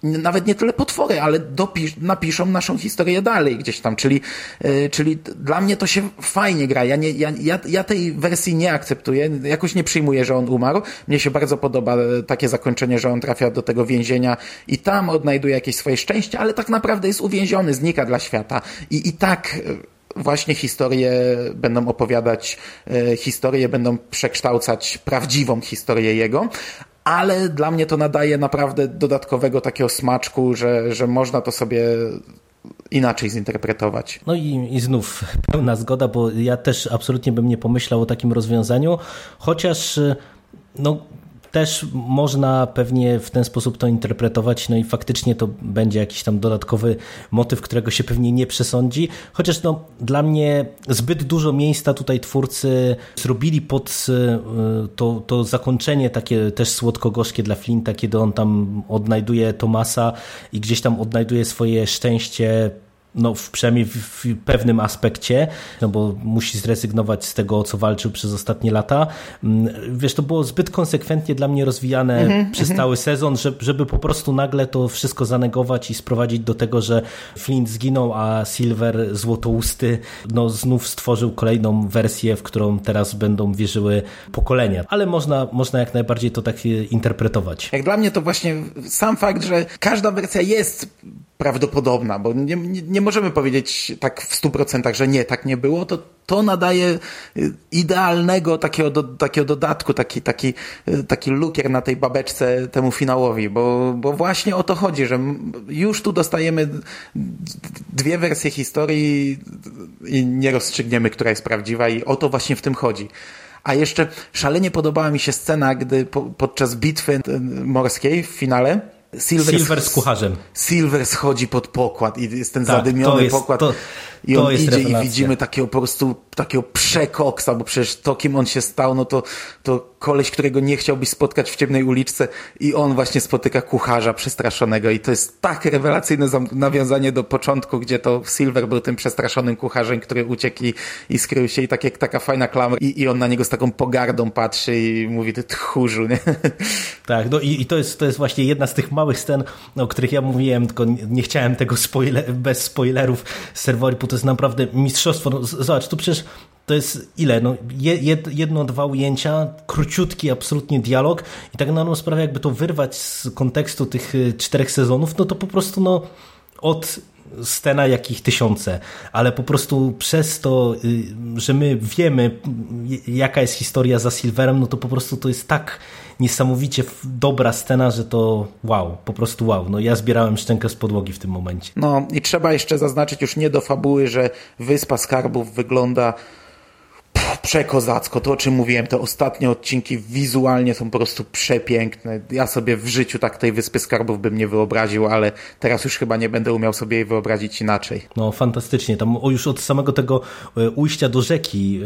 nawet nie tyle potwory, ale dopisz, napiszą naszą historię dalej gdzieś tam, czyli, yy, czyli dla mnie to się fajnie gra. Ja, nie, ja, ja, ja tej wersji nie akceptuję, jakoś nie przyjmuję, że on umarł. Mnie się bardzo podoba takie zakończenie, że on trafia do tego więzienia i tam odnajduje jakieś swoje szczęście, ale tak naprawdę jest uwięziony, znika dla świata. I, i tak e, właśnie historie będą opowiadać, e, historie będą przekształcać prawdziwą historię jego, ale dla mnie to nadaje naprawdę dodatkowego takiego smaczku, że, że można to sobie inaczej zinterpretować. No i, i znów pełna zgoda, bo ja też absolutnie bym nie pomyślał o takim rozwiązaniu, chociaż no, też można pewnie w ten sposób to interpretować, no i faktycznie to będzie jakiś tam dodatkowy motyw, którego się pewnie nie przesądzi, chociaż no, dla mnie zbyt dużo miejsca tutaj twórcy zrobili pod y, to, to zakończenie takie też słodko-gorzkie dla Flinta, kiedy on tam odnajduje Tomasa i gdzieś tam odnajduje swoje szczęście no, w, przynajmniej w, w, pewnym aspekcie, no bo musi zrezygnować z tego, o co walczył przez ostatnie lata. Mm, wiesz, to było zbyt konsekwentnie dla mnie rozwijane mm -hmm, przez mm -hmm. cały sezon, żeby, żeby po prostu nagle to wszystko zanegować i sprowadzić do tego, że Flint zginął, a Silver złotousty no, znów stworzył kolejną wersję, w którą teraz będą wierzyły pokolenia. Ale można, można jak najbardziej to tak interpretować. Jak dla mnie to właśnie sam fakt, że każda wersja jest prawdopodobna, bo nie, nie, nie możemy powiedzieć tak w stu procentach, że nie, tak nie było, to to nadaje y, idealnego takiego, do, takiego dodatku, taki, taki, y, taki lukier na tej babeczce temu finałowi, bo, bo właśnie o to chodzi, że już tu dostajemy dwie wersje historii i nie rozstrzygniemy, która jest prawdziwa i o to właśnie w tym chodzi. A jeszcze szalenie podobała mi się scena, gdy po, podczas bitwy y, morskiej w finale Silver, Silver z kucharzem. Silver schodzi pod pokład i jest ten tak, zadymiony jest, pokład. To, I on idzie rewelacja. i widzimy takiego po prostu takiego przekoksa, bo przecież to, kim on się stał, no to, to koleś, którego nie chciałbyś spotkać w ciemnej uliczce i on właśnie spotyka kucharza przestraszonego i to jest tak rewelacyjne nawiązanie do początku, gdzie to Silver był tym przestraszonym kucharzem, który uciekł i, i skrył się i tak jak taka fajna klamra i, i on na niego z taką pogardą patrzy i mówi, ty tchórzu, nie? *laughs* Tak, no i, i to, jest, to jest właśnie jedna z tych małych scen, o których ja mówiłem, tylko nie, chciałem tego spoiler, bez spoilerów serwori, bo to jest naprawdę mistrzostwo. No, zobacz, tu przecież to jest ile? No, jedno, dwa ujęcia, króciutki absolutnie dialog i tak na dobrą sprawę jakby to wyrwać z kontekstu tych y, czterech sezonów, no to po prostu no od scena jakich tysiące, ale po prostu przez to, y, że my wiemy jaka jest historia za Silverem, no to po prostu to jest tak niesamowicie dobra scena, że to wow, po prostu wow. No ja zbierałem szczękę z podłogi w tym momencie. No i trzeba jeszcze zaznaczyć już nie do fabuły, że Wyspa Skarbów wygląda przekozacko. To, o czym mówiłem, te ostatnie odcinki wizualnie są po prostu przepiękne. Ja sobie w życiu tak tej Wyspy Skarbów bym nie wyobraził, ale teraz już chyba nie będę umiał sobie jej wyobrazić inaczej. No fantastycznie. Tam już od samego tego e, ujścia do rzeki,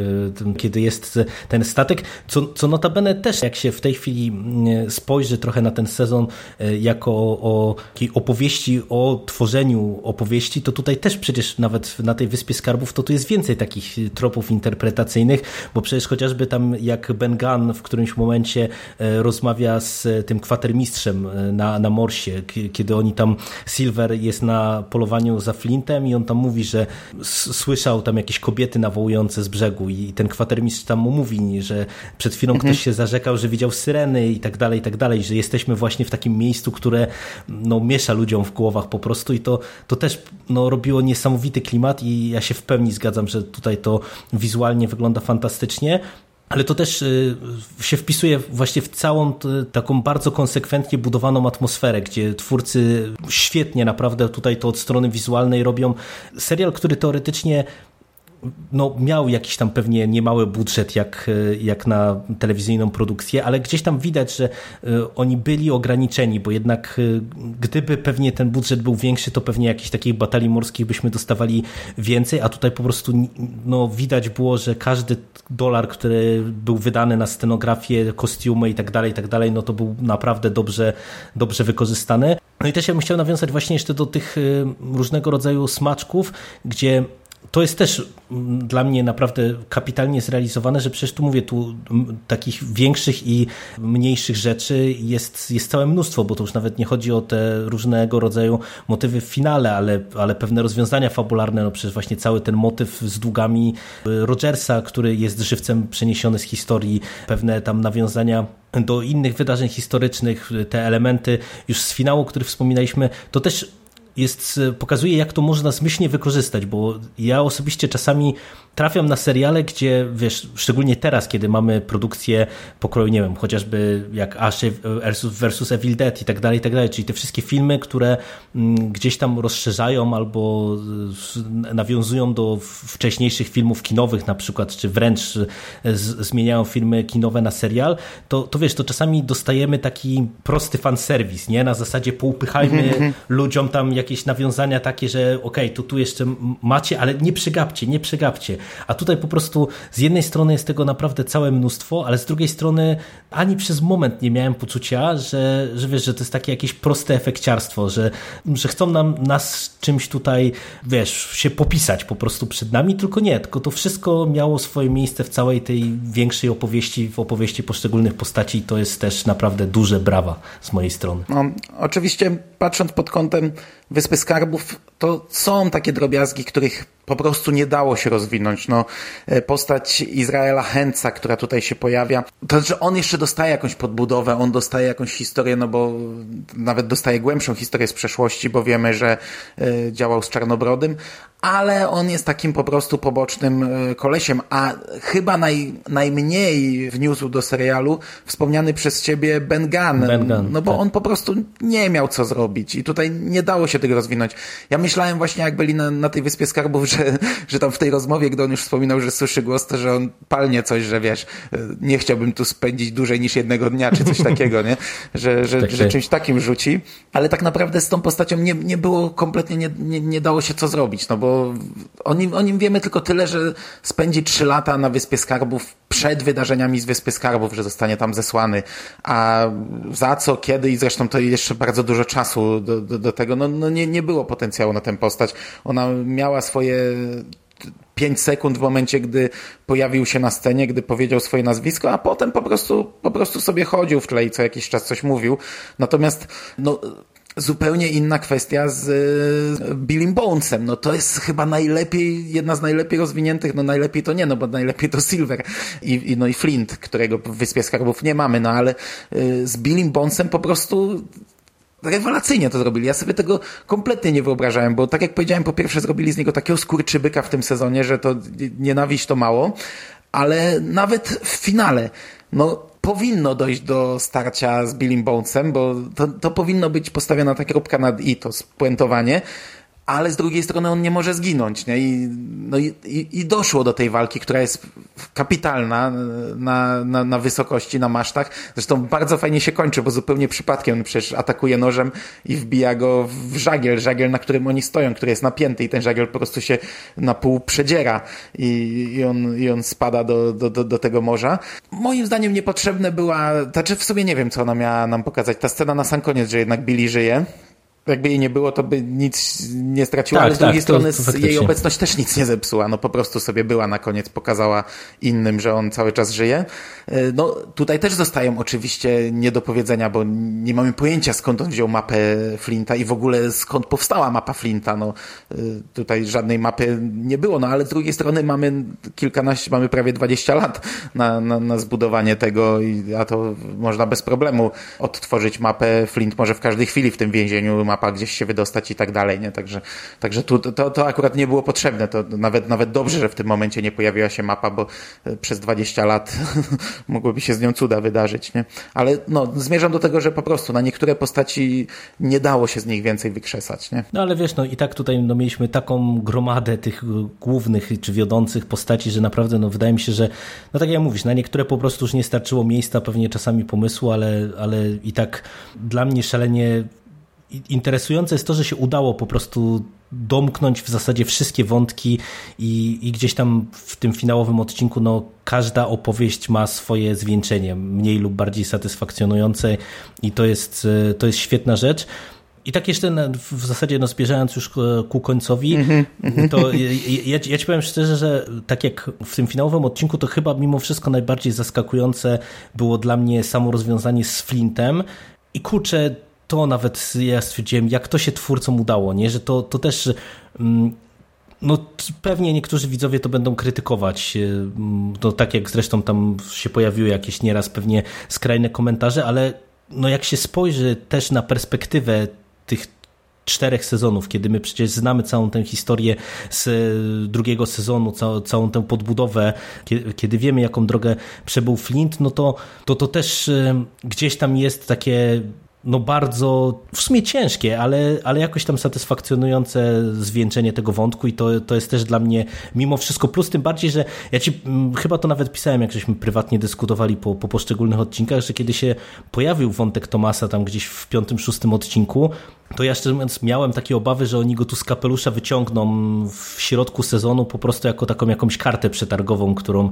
e, kiedy jest ten statek, co, co notabene też, jak się w tej chwili mm, spojrzy trochę na ten sezon e, jako o takiej opowieści o tworzeniu opowieści, to tutaj też przecież nawet na tej Wyspie Skarbów to tu jest więcej takich tropów interpretacyjnych, bo przecież chociażby tam jak Ben Gunn w którymś momencie e, rozmawia z tym kwatermistrzem e, na, na Morsie, kiedy oni tam, Silver jest na polowaniu za Flintem i on tam mówi, że słyszał tam jakieś kobiety nawołujące z brzegu i ten kwatermistrz tam mu mówi, że przed chwilą mhm. ktoś się zarzekał, że widział syreny i tak dalej, i tak dalej, że jesteśmy właśnie w takim miejscu, które no, miesza ludziom w głowach po prostu i to, to też no, robiło niesamowity klimat i ja się w pełni zgadzam, że tutaj to wizualnie wygląda fantastycznie, ale to też y, się wpisuje właśnie w całą taką bardzo konsekwentnie budowaną atmosferę, gdzie twórcy świetnie naprawdę tutaj to od strony wizualnej robią. Serial, który teoretycznie no, miał jakiś tam pewnie niemały budżet jak, jak na telewizyjną produkcję, ale gdzieś tam widać, że e, oni byli ograniczeni, bo jednak e, gdyby pewnie ten budżet był większy, to pewnie jakichś takich batalii morskich byśmy dostawali więcej, a tutaj po prostu no, widać było, że każdy dolar, który był wydany na scenografię, kostiumy i tak dalej, i tak dalej, no to był naprawdę dobrze, dobrze wykorzystany. No i też ja bym chciał nawiązać właśnie jeszcze do tych e, różnego rodzaju smaczków, gdzie to jest też mm, dla mnie naprawdę kapitalnie zrealizowane, że przecież tu mówię, tu takich większych i mniejszych rzeczy jest, jest całe mnóstwo, bo to już nawet nie chodzi o te różnego rodzaju motywy w finale, ale, ale pewne rozwiązania fabularne, no przecież właśnie cały ten motyw z długami y, Rogersa, który jest żywcem przeniesiony z historii, pewne tam nawiązania do innych wydarzeń historycznych, te elementy już z finału, który wspominaliśmy, to też jest, pokazuje, jak to można zmyślnie wykorzystać, bo ja osobiście czasami trafiam na seriale, gdzie wiesz, szczególnie teraz, kiedy mamy produkcję pokroju, nie wiem, chociażby jak Ash versus, versus Evil Dead i tak dalej, i tak dalej, czyli te wszystkie filmy, które mm, gdzieś tam rozszerzają albo nawiązują do wcześniejszych filmów kinowych na przykład, czy wręcz zmieniają filmy kinowe na serial, to, to wiesz, to czasami dostajemy taki prosty fanserwis, nie? Na zasadzie poupychajmy mm -hmm. ludziom tam jakieś nawiązania takie, że okej, okay, to tu jeszcze macie, ale nie przegapcie, nie przegapcie. A tutaj po prostu z jednej strony jest tego naprawdę całe mnóstwo, ale z drugiej strony ani przez moment nie miałem poczucia, że, że wiesz, że to jest takie jakieś proste efekciarstwo, że, że chcą nam nas czymś tutaj, wiesz, się popisać po prostu przed nami, tylko nie, tylko to wszystko miało swoje miejsce w całej tej większej opowieści, w opowieści poszczególnych postaci i to jest też naprawdę duże brawa z mojej strony. No, oczywiście patrząc pod kątem Wyspy Skarbów, to są takie drobiazgi, których po prostu nie dało się rozwinąć. No, e, postać Izraela Chęca, która tutaj się pojawia, to znaczy on jeszcze dostaje jakąś podbudowę, on dostaje jakąś historię, no bo nawet dostaje głębszą historię z przeszłości, bo wiemy, że e, działał z Czarnobrodym, ale on jest takim po prostu pobocznym e, kolesiem, a chyba naj, najmniej wniósł do serialu wspomniany przez ciebie Ben Gunn, ben Gunn no bo tak. on po prostu nie miał co zrobić i tutaj nie dało się tego rozwinąć. Ja myślałem właśnie, jak byli na, na tej Wyspie Skarbów, *laughs* że, że tam w tej rozmowie, gdy on już wspominał, że słyszy głos, to że on palnie coś, że wiesz, e, nie chciałbym tu spędzić dłużej niż jednego dnia, czy coś *laughs* takiego, nie? Że, że, tak że czymś takim rzuci, ale tak naprawdę z tą postacią nie, nie było kompletnie, nie, nie, nie dało się co zrobić, no bo o nim, o nim wiemy tylko tyle, że spędzi trzy lata na Wyspie Skarbów przed wydarzeniami z Wyspy Skarbów, że zostanie tam zesłany, a za co, kiedy i zresztą to jeszcze bardzo dużo czasu do, do, do tego, no, no nie, nie było potencjału na tę postać. Ona miała swoje 5 sekund w momencie, gdy pojawił się na scenie, gdy powiedział swoje nazwisko, a potem po prostu, po prostu sobie chodził w tle i co jakiś czas coś mówił. Natomiast no, zupełnie inna kwestia z Billym Bonesem. No to jest chyba najlepiej, jedna z najlepiej rozwiniętych, no najlepiej to nie, no bo najlepiej to Silver i, i no i Flint, którego w Wyspie Skarbów nie mamy, no ale y, z Billym Bonesem po prostu rewelacyjnie to zrobili. Ja sobie tego kompletnie nie wyobrażałem, bo tak jak powiedziałem, po pierwsze zrobili z niego takiego skurczybyka w tym sezonie, że to nienawiść to mało, ale nawet w finale, no powinno dojść do starcia z Billym Bonesem, bo to, to powinno być postawiona ta kropka nad i, to spuentowanie, ale z drugiej strony on nie może zginąć. Nie? I, no i, i, doszło do tej walki, która jest kapitalna na, na, na wysokości, na masztach. Zresztą bardzo fajnie się kończy, bo zupełnie przypadkiem przecież atakuje nożem i wbija go w żagiel, żagiel, na którym oni stoją, który jest napięty i ten żagiel po prostu się na pół przedziera i, i, on, i on spada do, do, do, do tego morza. Moim zdaniem niepotrzebne była, znaczy w sobie nie wiem, co ona miała nam pokazać. Ta scena na sam koniec, że jednak Billy żyje jakby jej nie było, to by nic nie straciła, tak, ale z tak, drugiej strony to, to jej obecność też nic nie zepsuła. No po prostu sobie była na koniec, pokazała innym, że on cały czas żyje. E, no tutaj też zostają oczywiście niedopowiedzenia, bo nie mamy pojęcia skąd on wziął mapę Flinta i w ogóle skąd powstała mapa Flinta. No e, tutaj żadnej mapy nie było, no ale z drugiej strony mamy kilkanaście, mamy prawie 20 lat na, na, na zbudowanie tego, a to można bez problemu odtworzyć mapę. Flint może w każdej chwili w tym więzieniu mapa gdzieś się wydostać i tak dalej, nie? Także, także tu, to, to akurat nie było potrzebne. To nawet, nawet dobrze, że w tym momencie nie pojawiła się mapa, bo e, przez 20 lat *laughs* mogłyby się z nią cuda wydarzyć, nie? Ale no, zmierzam do tego, że po prostu na niektóre postaci nie dało się z nich więcej wykrzesać, nie? No ale wiesz, no i tak tutaj no, mieliśmy taką gromadę tych głównych czy wiodących postaci, że naprawdę no, wydaje mi się, że no tak jak mówisz, na niektóre po prostu już nie starczyło miejsca, pewnie czasami pomysłu, ale, ale i tak dla mnie szalenie interesujące jest to, że się udało po prostu domknąć w zasadzie wszystkie wątki i, i gdzieś tam w tym finałowym odcinku no, każda opowieść ma swoje zwieńczenie, mniej lub bardziej satysfakcjonujące i to jest, to jest świetna rzecz. I tak jeszcze w zasadzie no, zbierzając już ku końcowi, mm -hmm. to ja, ja ci powiem szczerze, że tak jak w tym finałowym odcinku, to chyba mimo wszystko najbardziej zaskakujące było dla mnie samo rozwiązanie z Flintem. I kurczę, to nawet ja stwierdziłem, jak to się twórcom udało, nie? że to, to też mm, no pewnie niektórzy widzowie to będą krytykować, to tak jak zresztą tam się pojawiły jakieś nieraz pewnie skrajne komentarze, ale no jak się spojrzy też na perspektywę tych czterech sezonów, kiedy my przecież znamy całą tę historię z drugiego sezonu, całą, całą tę podbudowę, kiedy, wiemy, jaką drogę przebył Flint, no to to, to też gdzieś tam jest takie no bardzo, w sumie ciężkie, ale, ale jakoś tam satysfakcjonujące zwieńczenie tego wątku i to, to jest też dla mnie mimo wszystko plus, tym bardziej, że ja ci mm, chyba to nawet pisałem, jak żeśmy prywatnie dyskutowali po, po poszczególnych odcinkach, że kiedy się pojawił wątek Tomasa tam gdzieś w piątym, szóstym odcinku, to ja szczerze mówiąc miałem takie obawy, że oni go tu z kapelusza wyciągną w środku sezonu po prostu jako taką jakąś kartę przetargową, którą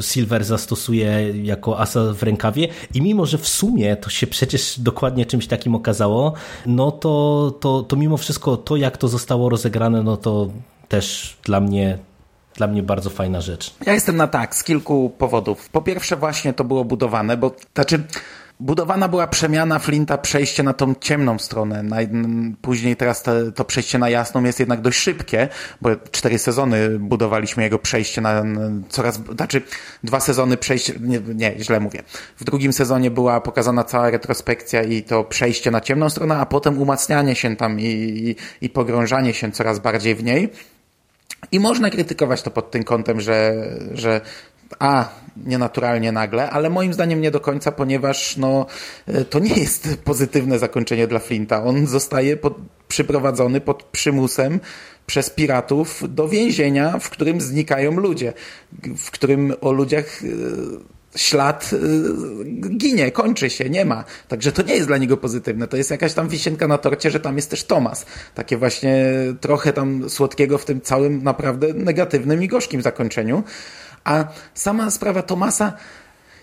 Silver zastosuje jako asa w rękawie. I mimo, że w sumie to się przecież dokładnie czymś takim okazało, no to, to, to mimo wszystko to jak to zostało rozegrane, no to też dla mnie dla mnie bardzo fajna rzecz. Ja jestem na tak z kilku powodów. Po pierwsze właśnie to było budowane, bo znaczy Budowana była przemiana Flinta, przejście na tą ciemną stronę. Później teraz te, to przejście na jasną jest jednak dość szybkie, bo cztery sezony budowaliśmy jego przejście na coraz, znaczy dwa sezony przejście, nie, nie, źle mówię. W drugim sezonie była pokazana cała retrospekcja i to przejście na ciemną stronę, a potem umacnianie się tam i, i, i pogrążanie się coraz bardziej w niej. I można krytykować to pod tym kątem, że, że a, nienaturalnie nagle, ale moim zdaniem nie do końca, ponieważ no, e, to nie jest pozytywne zakończenie dla Flinta. On zostaje pod, przyprowadzony pod przymusem przez piratów do więzienia, w którym znikają ludzie, w którym o ludziach e, ślad e, ginie, kończy się, nie ma. Także to nie jest dla niego pozytywne. To jest jakaś tam wisienka na torcie, że tam jest też Tomas. Takie właśnie trochę tam słodkiego w tym całym naprawdę negatywnym i gorzkim zakończeniu. A sama sprawa Tomasa,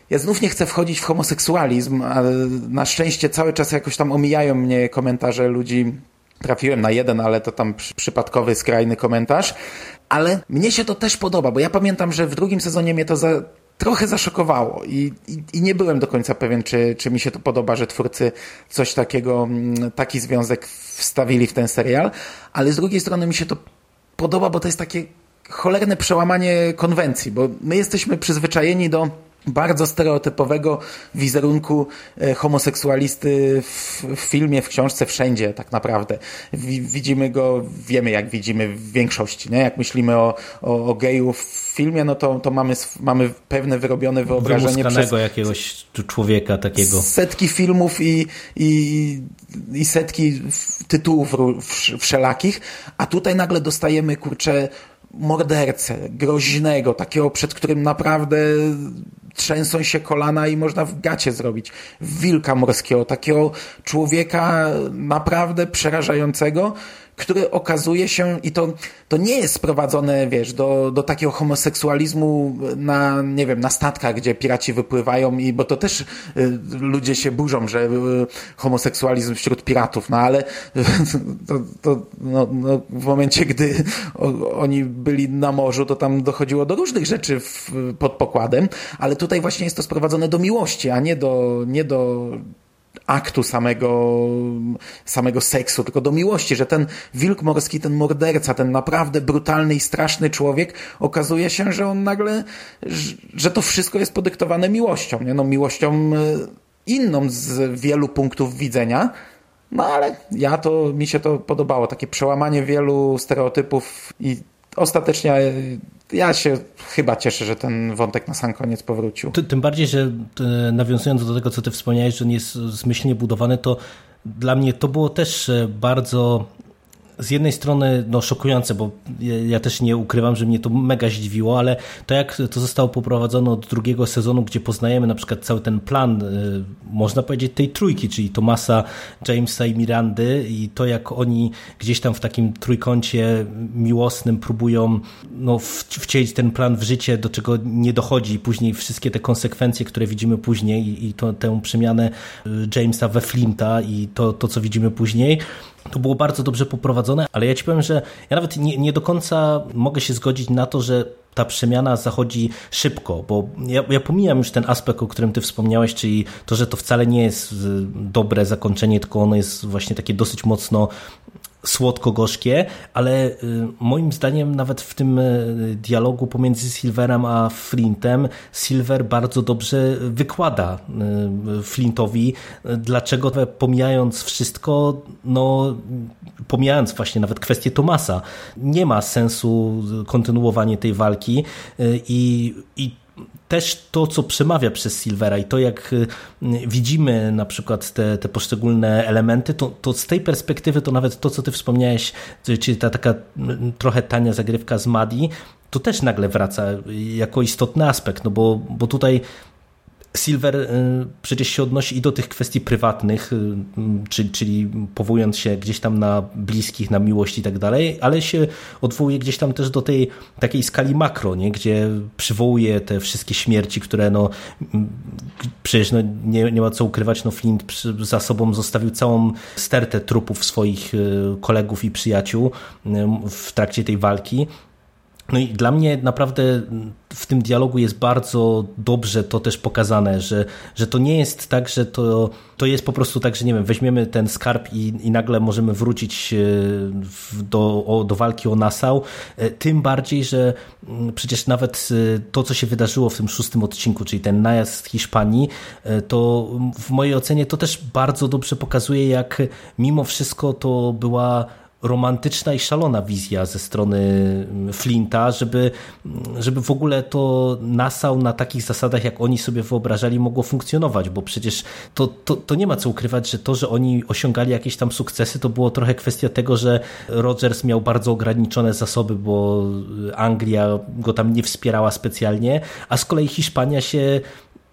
ja znów nie chcę wchodzić w homoseksualizm, ale na szczęście cały czas jakoś tam omijają mnie komentarze ludzi. Trafiłem na jeden, ale to tam przypadkowy, skrajny komentarz. Ale mnie się to też podoba, bo ja pamiętam, że w drugim sezonie mnie to za, trochę zaszokowało i, i, i, nie byłem do końca pewien, czy, czy mi się to podoba, że twórcy coś takiego, mm, taki związek wstawili w ten serial, ale z drugiej strony mi się to podoba, bo to jest takie cholerne przełamanie konwencji, bo my jesteśmy przyzwyczajeni do bardzo stereotypowego wizerunku e, homoseksualisty w, w, filmie, w książce, wszędzie tak naprawdę. widzimy go, wiemy jak widzimy w większości. Nie? Jak myślimy o, o, o geju w filmie, no to, to mamy, mamy pewne wyrobione wyobrażenie przez jakiegoś człowieka takiego. Setki filmów i, i, i setki tytułów wszelakich, a tutaj nagle dostajemy, kurczę, mordercę, groźnego, takiego, przed którym naprawdę trzęsą się kolana i można w gacie zrobić. Wilka morskiego, takiego człowieka naprawdę przerażającego, który okazuje się, i to, to nie jest sprowadzone, wiesz, do, do takiego homoseksualizmu na, nie wiem, na statkach, gdzie piraci wypływają i, bo to też y, ludzie się burzą, że y, homoseksualizm wśród piratów, no ale *laughs* to, to no, no, w momencie, gdy o, oni byli na morzu, to tam dochodziło do różnych rzeczy w, pod pokładem, ale tutaj właśnie jest to sprowadzone do miłości, a nie do, nie do aktu samego, samego seksu, tylko do miłości, że ten wilk morski, ten morderca, ten naprawdę brutalny i straszny człowiek, okazuje się, że on nagle, że to wszystko jest podyktowane miłością, nie? No miłością e, inną z wielu punktów widzenia, no ale ja to, mi się to podobało, takie przełamanie wielu stereotypów i ostatecznie ja się chyba cieszę, że ten wątek na sam koniec powrócił. Tym bardziej, że e, nawiązując do tego, co ty wspomniałeś, że on jest zmyślnie budowany, to dla mnie to było też e, bardzo z jednej strony no, szokujące, bo ja też nie ukrywam, że mnie to mega zdziwiło, ale to jak to zostało poprowadzone od drugiego sezonu, gdzie poznajemy na przykład cały ten plan, y, można powiedzieć, tej trójki, czyli Tomasa, Jamesa i Mirandy i to jak oni gdzieś tam w takim trójkącie miłosnym próbują no, wcielić ten plan w życie, do czego nie dochodzi. I później wszystkie te konsekwencje, które widzimy później i to, tę przemianę y, Jamesa we Flinta i to, to co widzimy później, to było bardzo dobrze poprowadzone, ale ja ci powiem, że ja nawet nie, nie do końca mogę się zgodzić na to, że ta przemiana zachodzi szybko, bo ja, ja pomijam już ten aspekt, o którym ty wspomniałeś, czyli to, że to wcale nie jest dobre zakończenie, tylko ono jest właśnie takie dosyć mocno słodko-gorzkie, ale y, moim zdaniem nawet w tym y, dialogu pomiędzy Silverem a Flintem Silver bardzo dobrze wykłada y, Flintowi, dlaczego pomijając wszystko, no pomijając właśnie nawet kwestię Tomasa, nie ma sensu kontynuowanie tej walki i, i też to, co przemawia przez Silvera i to, jak y, widzimy na przykład te, te poszczególne elementy, to, to z tej perspektywy to nawet to, co ty wspomniałeś, czyli ta taka trochę tania zagrywka z Madi, to też nagle wraca jako istotny aspekt, no bo, bo tutaj Silver y, przecież się odnosi i do tych kwestii prywatnych, y, czyli, czyli powołując się gdzieś tam na bliskich, na miłość i tak dalej, ale się odwołuje gdzieś tam też do tej takiej skali makro, nie? gdzie przywołuje te wszystkie śmierci, które no przecież no, nie, nie ma co ukrywać, no Flint za sobą zostawił całą stertę trupów swoich y, kolegów i przyjaciół w trakcie tej walki no i dla mnie naprawdę w tym dialogu jest bardzo dobrze to też pokazane, że, że to nie jest tak, że to, to jest po prostu tak, że nie wiem, weźmiemy ten skarb i, i nagle możemy wrócić e, do, do walki o Nassau. E, tym bardziej, że mm, przecież nawet e, to, co się wydarzyło w tym szóstym odcinku, czyli ten najazd Hiszpanii, to w mojej ocenie to też bardzo dobrze pokazuje, jak mimo wszystko to była romantyczna i szalona wizja ze strony mm, Flinta, żeby, mm, żeby w ogóle to Nassau na takich zasadach, jak oni sobie wyobrażali, mogło funkcjonować, bo przecież to, to, to nie ma co ukrywać, że to, że oni osiągali jakieś tam sukcesy, to było trochę kwestia tego, że Rogers miał bardzo ograniczone zasoby, bo Anglia go tam nie wspierała specjalnie, a z kolei Hiszpania się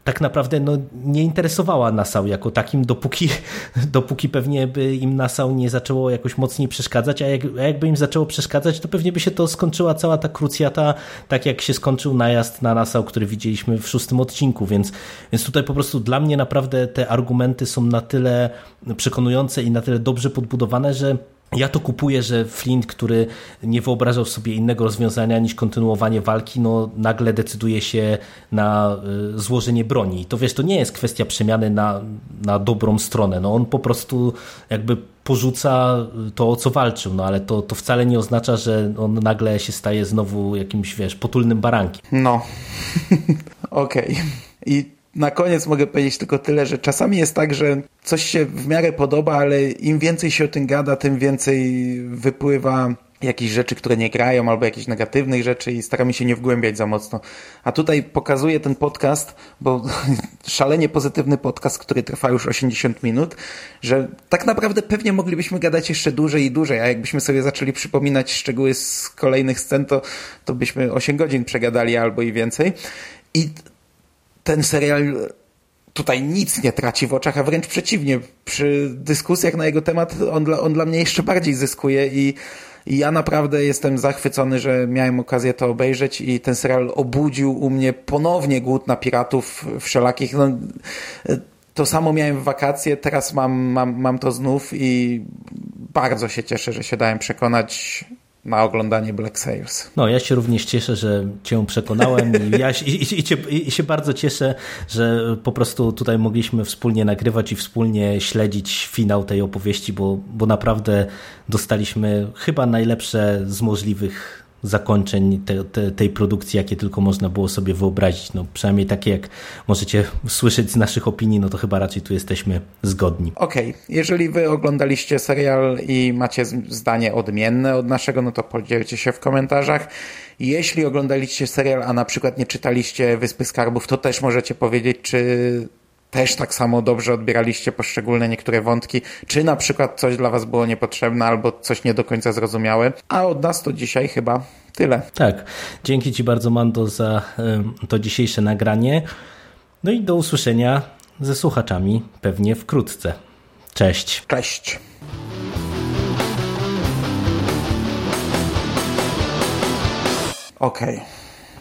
tak naprawdę no, nie interesowała Nassau jako takim, dopóki, *laughs* dopóki pewnie by im Nassau nie zaczęło jakoś mocniej przeszkadzać, a, jak, a jakby im zaczęło przeszkadzać, to pewnie by się to skończyła cała ta krucjata, tak jak się skończył najazd na Nassau, który widzieliśmy w szóstym odcinku, więc, więc tutaj po prostu dla mnie naprawdę te argumenty są na tyle przekonujące i na tyle dobrze podbudowane, że ja to kupuję, że Flint, który nie wyobrażał sobie innego rozwiązania niż kontynuowanie walki, no nagle decyduje się na y, złożenie broni. I to wiesz, to nie jest kwestia przemiany na, na dobrą stronę. No on po prostu jakby porzuca to, o co walczył, no ale to, to wcale nie oznacza, że on nagle się staje znowu jakimś, wiesz, potulnym barankiem. No, *laughs* okej. Okay. I na koniec mogę powiedzieć tylko tyle, że czasami jest tak, że coś się w miarę podoba, ale im więcej się o tym gada, tym więcej wypływa jakichś rzeczy, które nie grają, albo jakichś negatywnych rzeczy i staramy się nie wgłębiać za mocno. A tutaj pokazuje ten podcast, bo *laughs* szalenie pozytywny podcast, który trwa już 80 minut, że tak naprawdę pewnie moglibyśmy gadać jeszcze dłużej i dłużej, a jakbyśmy sobie zaczęli przypominać szczegóły z kolejnych scen, to, to byśmy 8 godzin przegadali albo i więcej. I ten serial tutaj nic nie traci w oczach, a wręcz przeciwnie. Przy dyskusjach na jego temat on dla, on dla mnie jeszcze bardziej zyskuje i, i ja naprawdę jestem zachwycony, że miałem okazję to obejrzeć i ten serial obudził u mnie ponownie głód na piratów wszelakich. No, to samo miałem w wakacje, teraz mam, mam, mam to znów i bardzo się cieszę, że się dałem przekonać na oglądanie Black Sails. No, ja się również cieszę, że Cię przekonałem i, ja, i, i, i, się bardzo cieszę, że po prostu tutaj mogliśmy wspólnie nagrywać i wspólnie śledzić finał tej opowieści, bo, bo naprawdę dostaliśmy chyba najlepsze z możliwych zakończeń te, te, tej produkcji, jakie tylko można było sobie wyobrazić. No, przynajmniej takie, jak możecie słyszeć z naszych opinii, no to chyba raczej tu jesteśmy zgodni. Okej, okay. jeżeli wy oglądaliście serial i macie zdanie odmienne od naszego, no to podzielcie się w komentarzach. Jeśli oglądaliście serial, a na przykład nie czytaliście Wyspy Skarbów, to też możecie powiedzieć, czy też tak samo dobrze odbieraliście poszczególne niektóre wątki, czy na przykład coś dla Was było niepotrzebne albo coś nie do końca zrozumiałe. A od nas to dzisiaj chyba tyle. Tak. Dzięki Ci bardzo, Mando, za to dzisiejsze nagranie. No i do usłyszenia ze słuchaczami pewnie wkrótce. Cześć. Cześć. Okej. Okay.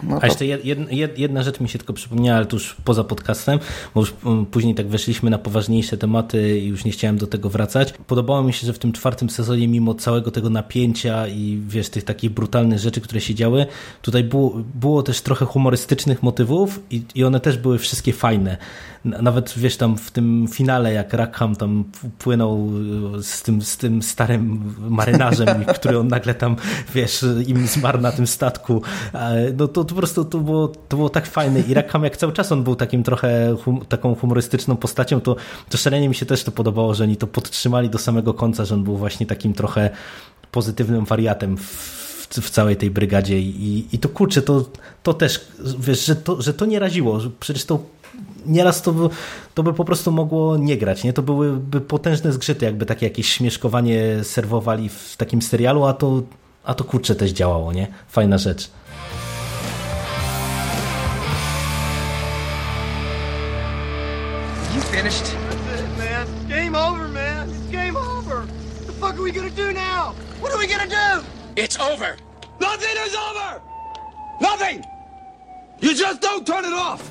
No A to jeszcze jed, jed, jedna rzecz mi się tylko przypomniała, ale to już poza podcastem, bo już mm, później tak weszliśmy na poważniejsze tematy i już nie chciałem do tego wracać. Podobało mi się, że w tym czwartym sezonie, mimo całego tego napięcia i wiesz, tych takich brutalnych rzeczy, które się działy, tutaj było, było też trochę humorystycznych motywów i, i one też były wszystkie fajne. Nawet wiesz, tam w tym finale, jak Rackham tam płynął y, z tym, z tym starym marynarzem, *laughs* który on nagle tam, wiesz, im zmarł na tym statku, e, no to, to po prostu to było, to było tak fajne. I Rackham jak cały czas on był takim trochę hum, taką humorystyczną postacią, to, to szalenie mi się też to podobało, że oni to podtrzymali do samego końca, że on był właśnie takim trochę pozytywnym wariatem w, w całej tej brygadzie. I, i to kurczę, to, to też, wiesz, że to, że to nie raziło, że przecież to nieraz to by, to by po prostu mogło nie grać, nie? To byłyby potężne zgrzyty, jakby takie jakieś śmieszkowanie serwowali w takim serialu, a to, a to kurczę też działało, nie? Fajna rzecz. You finished? That's it, man. Game over, man. It's game over. What the fuck are we gonna do now? What are we gonna do? It's over. Nothing is over! Nothing! You just don't turn it off!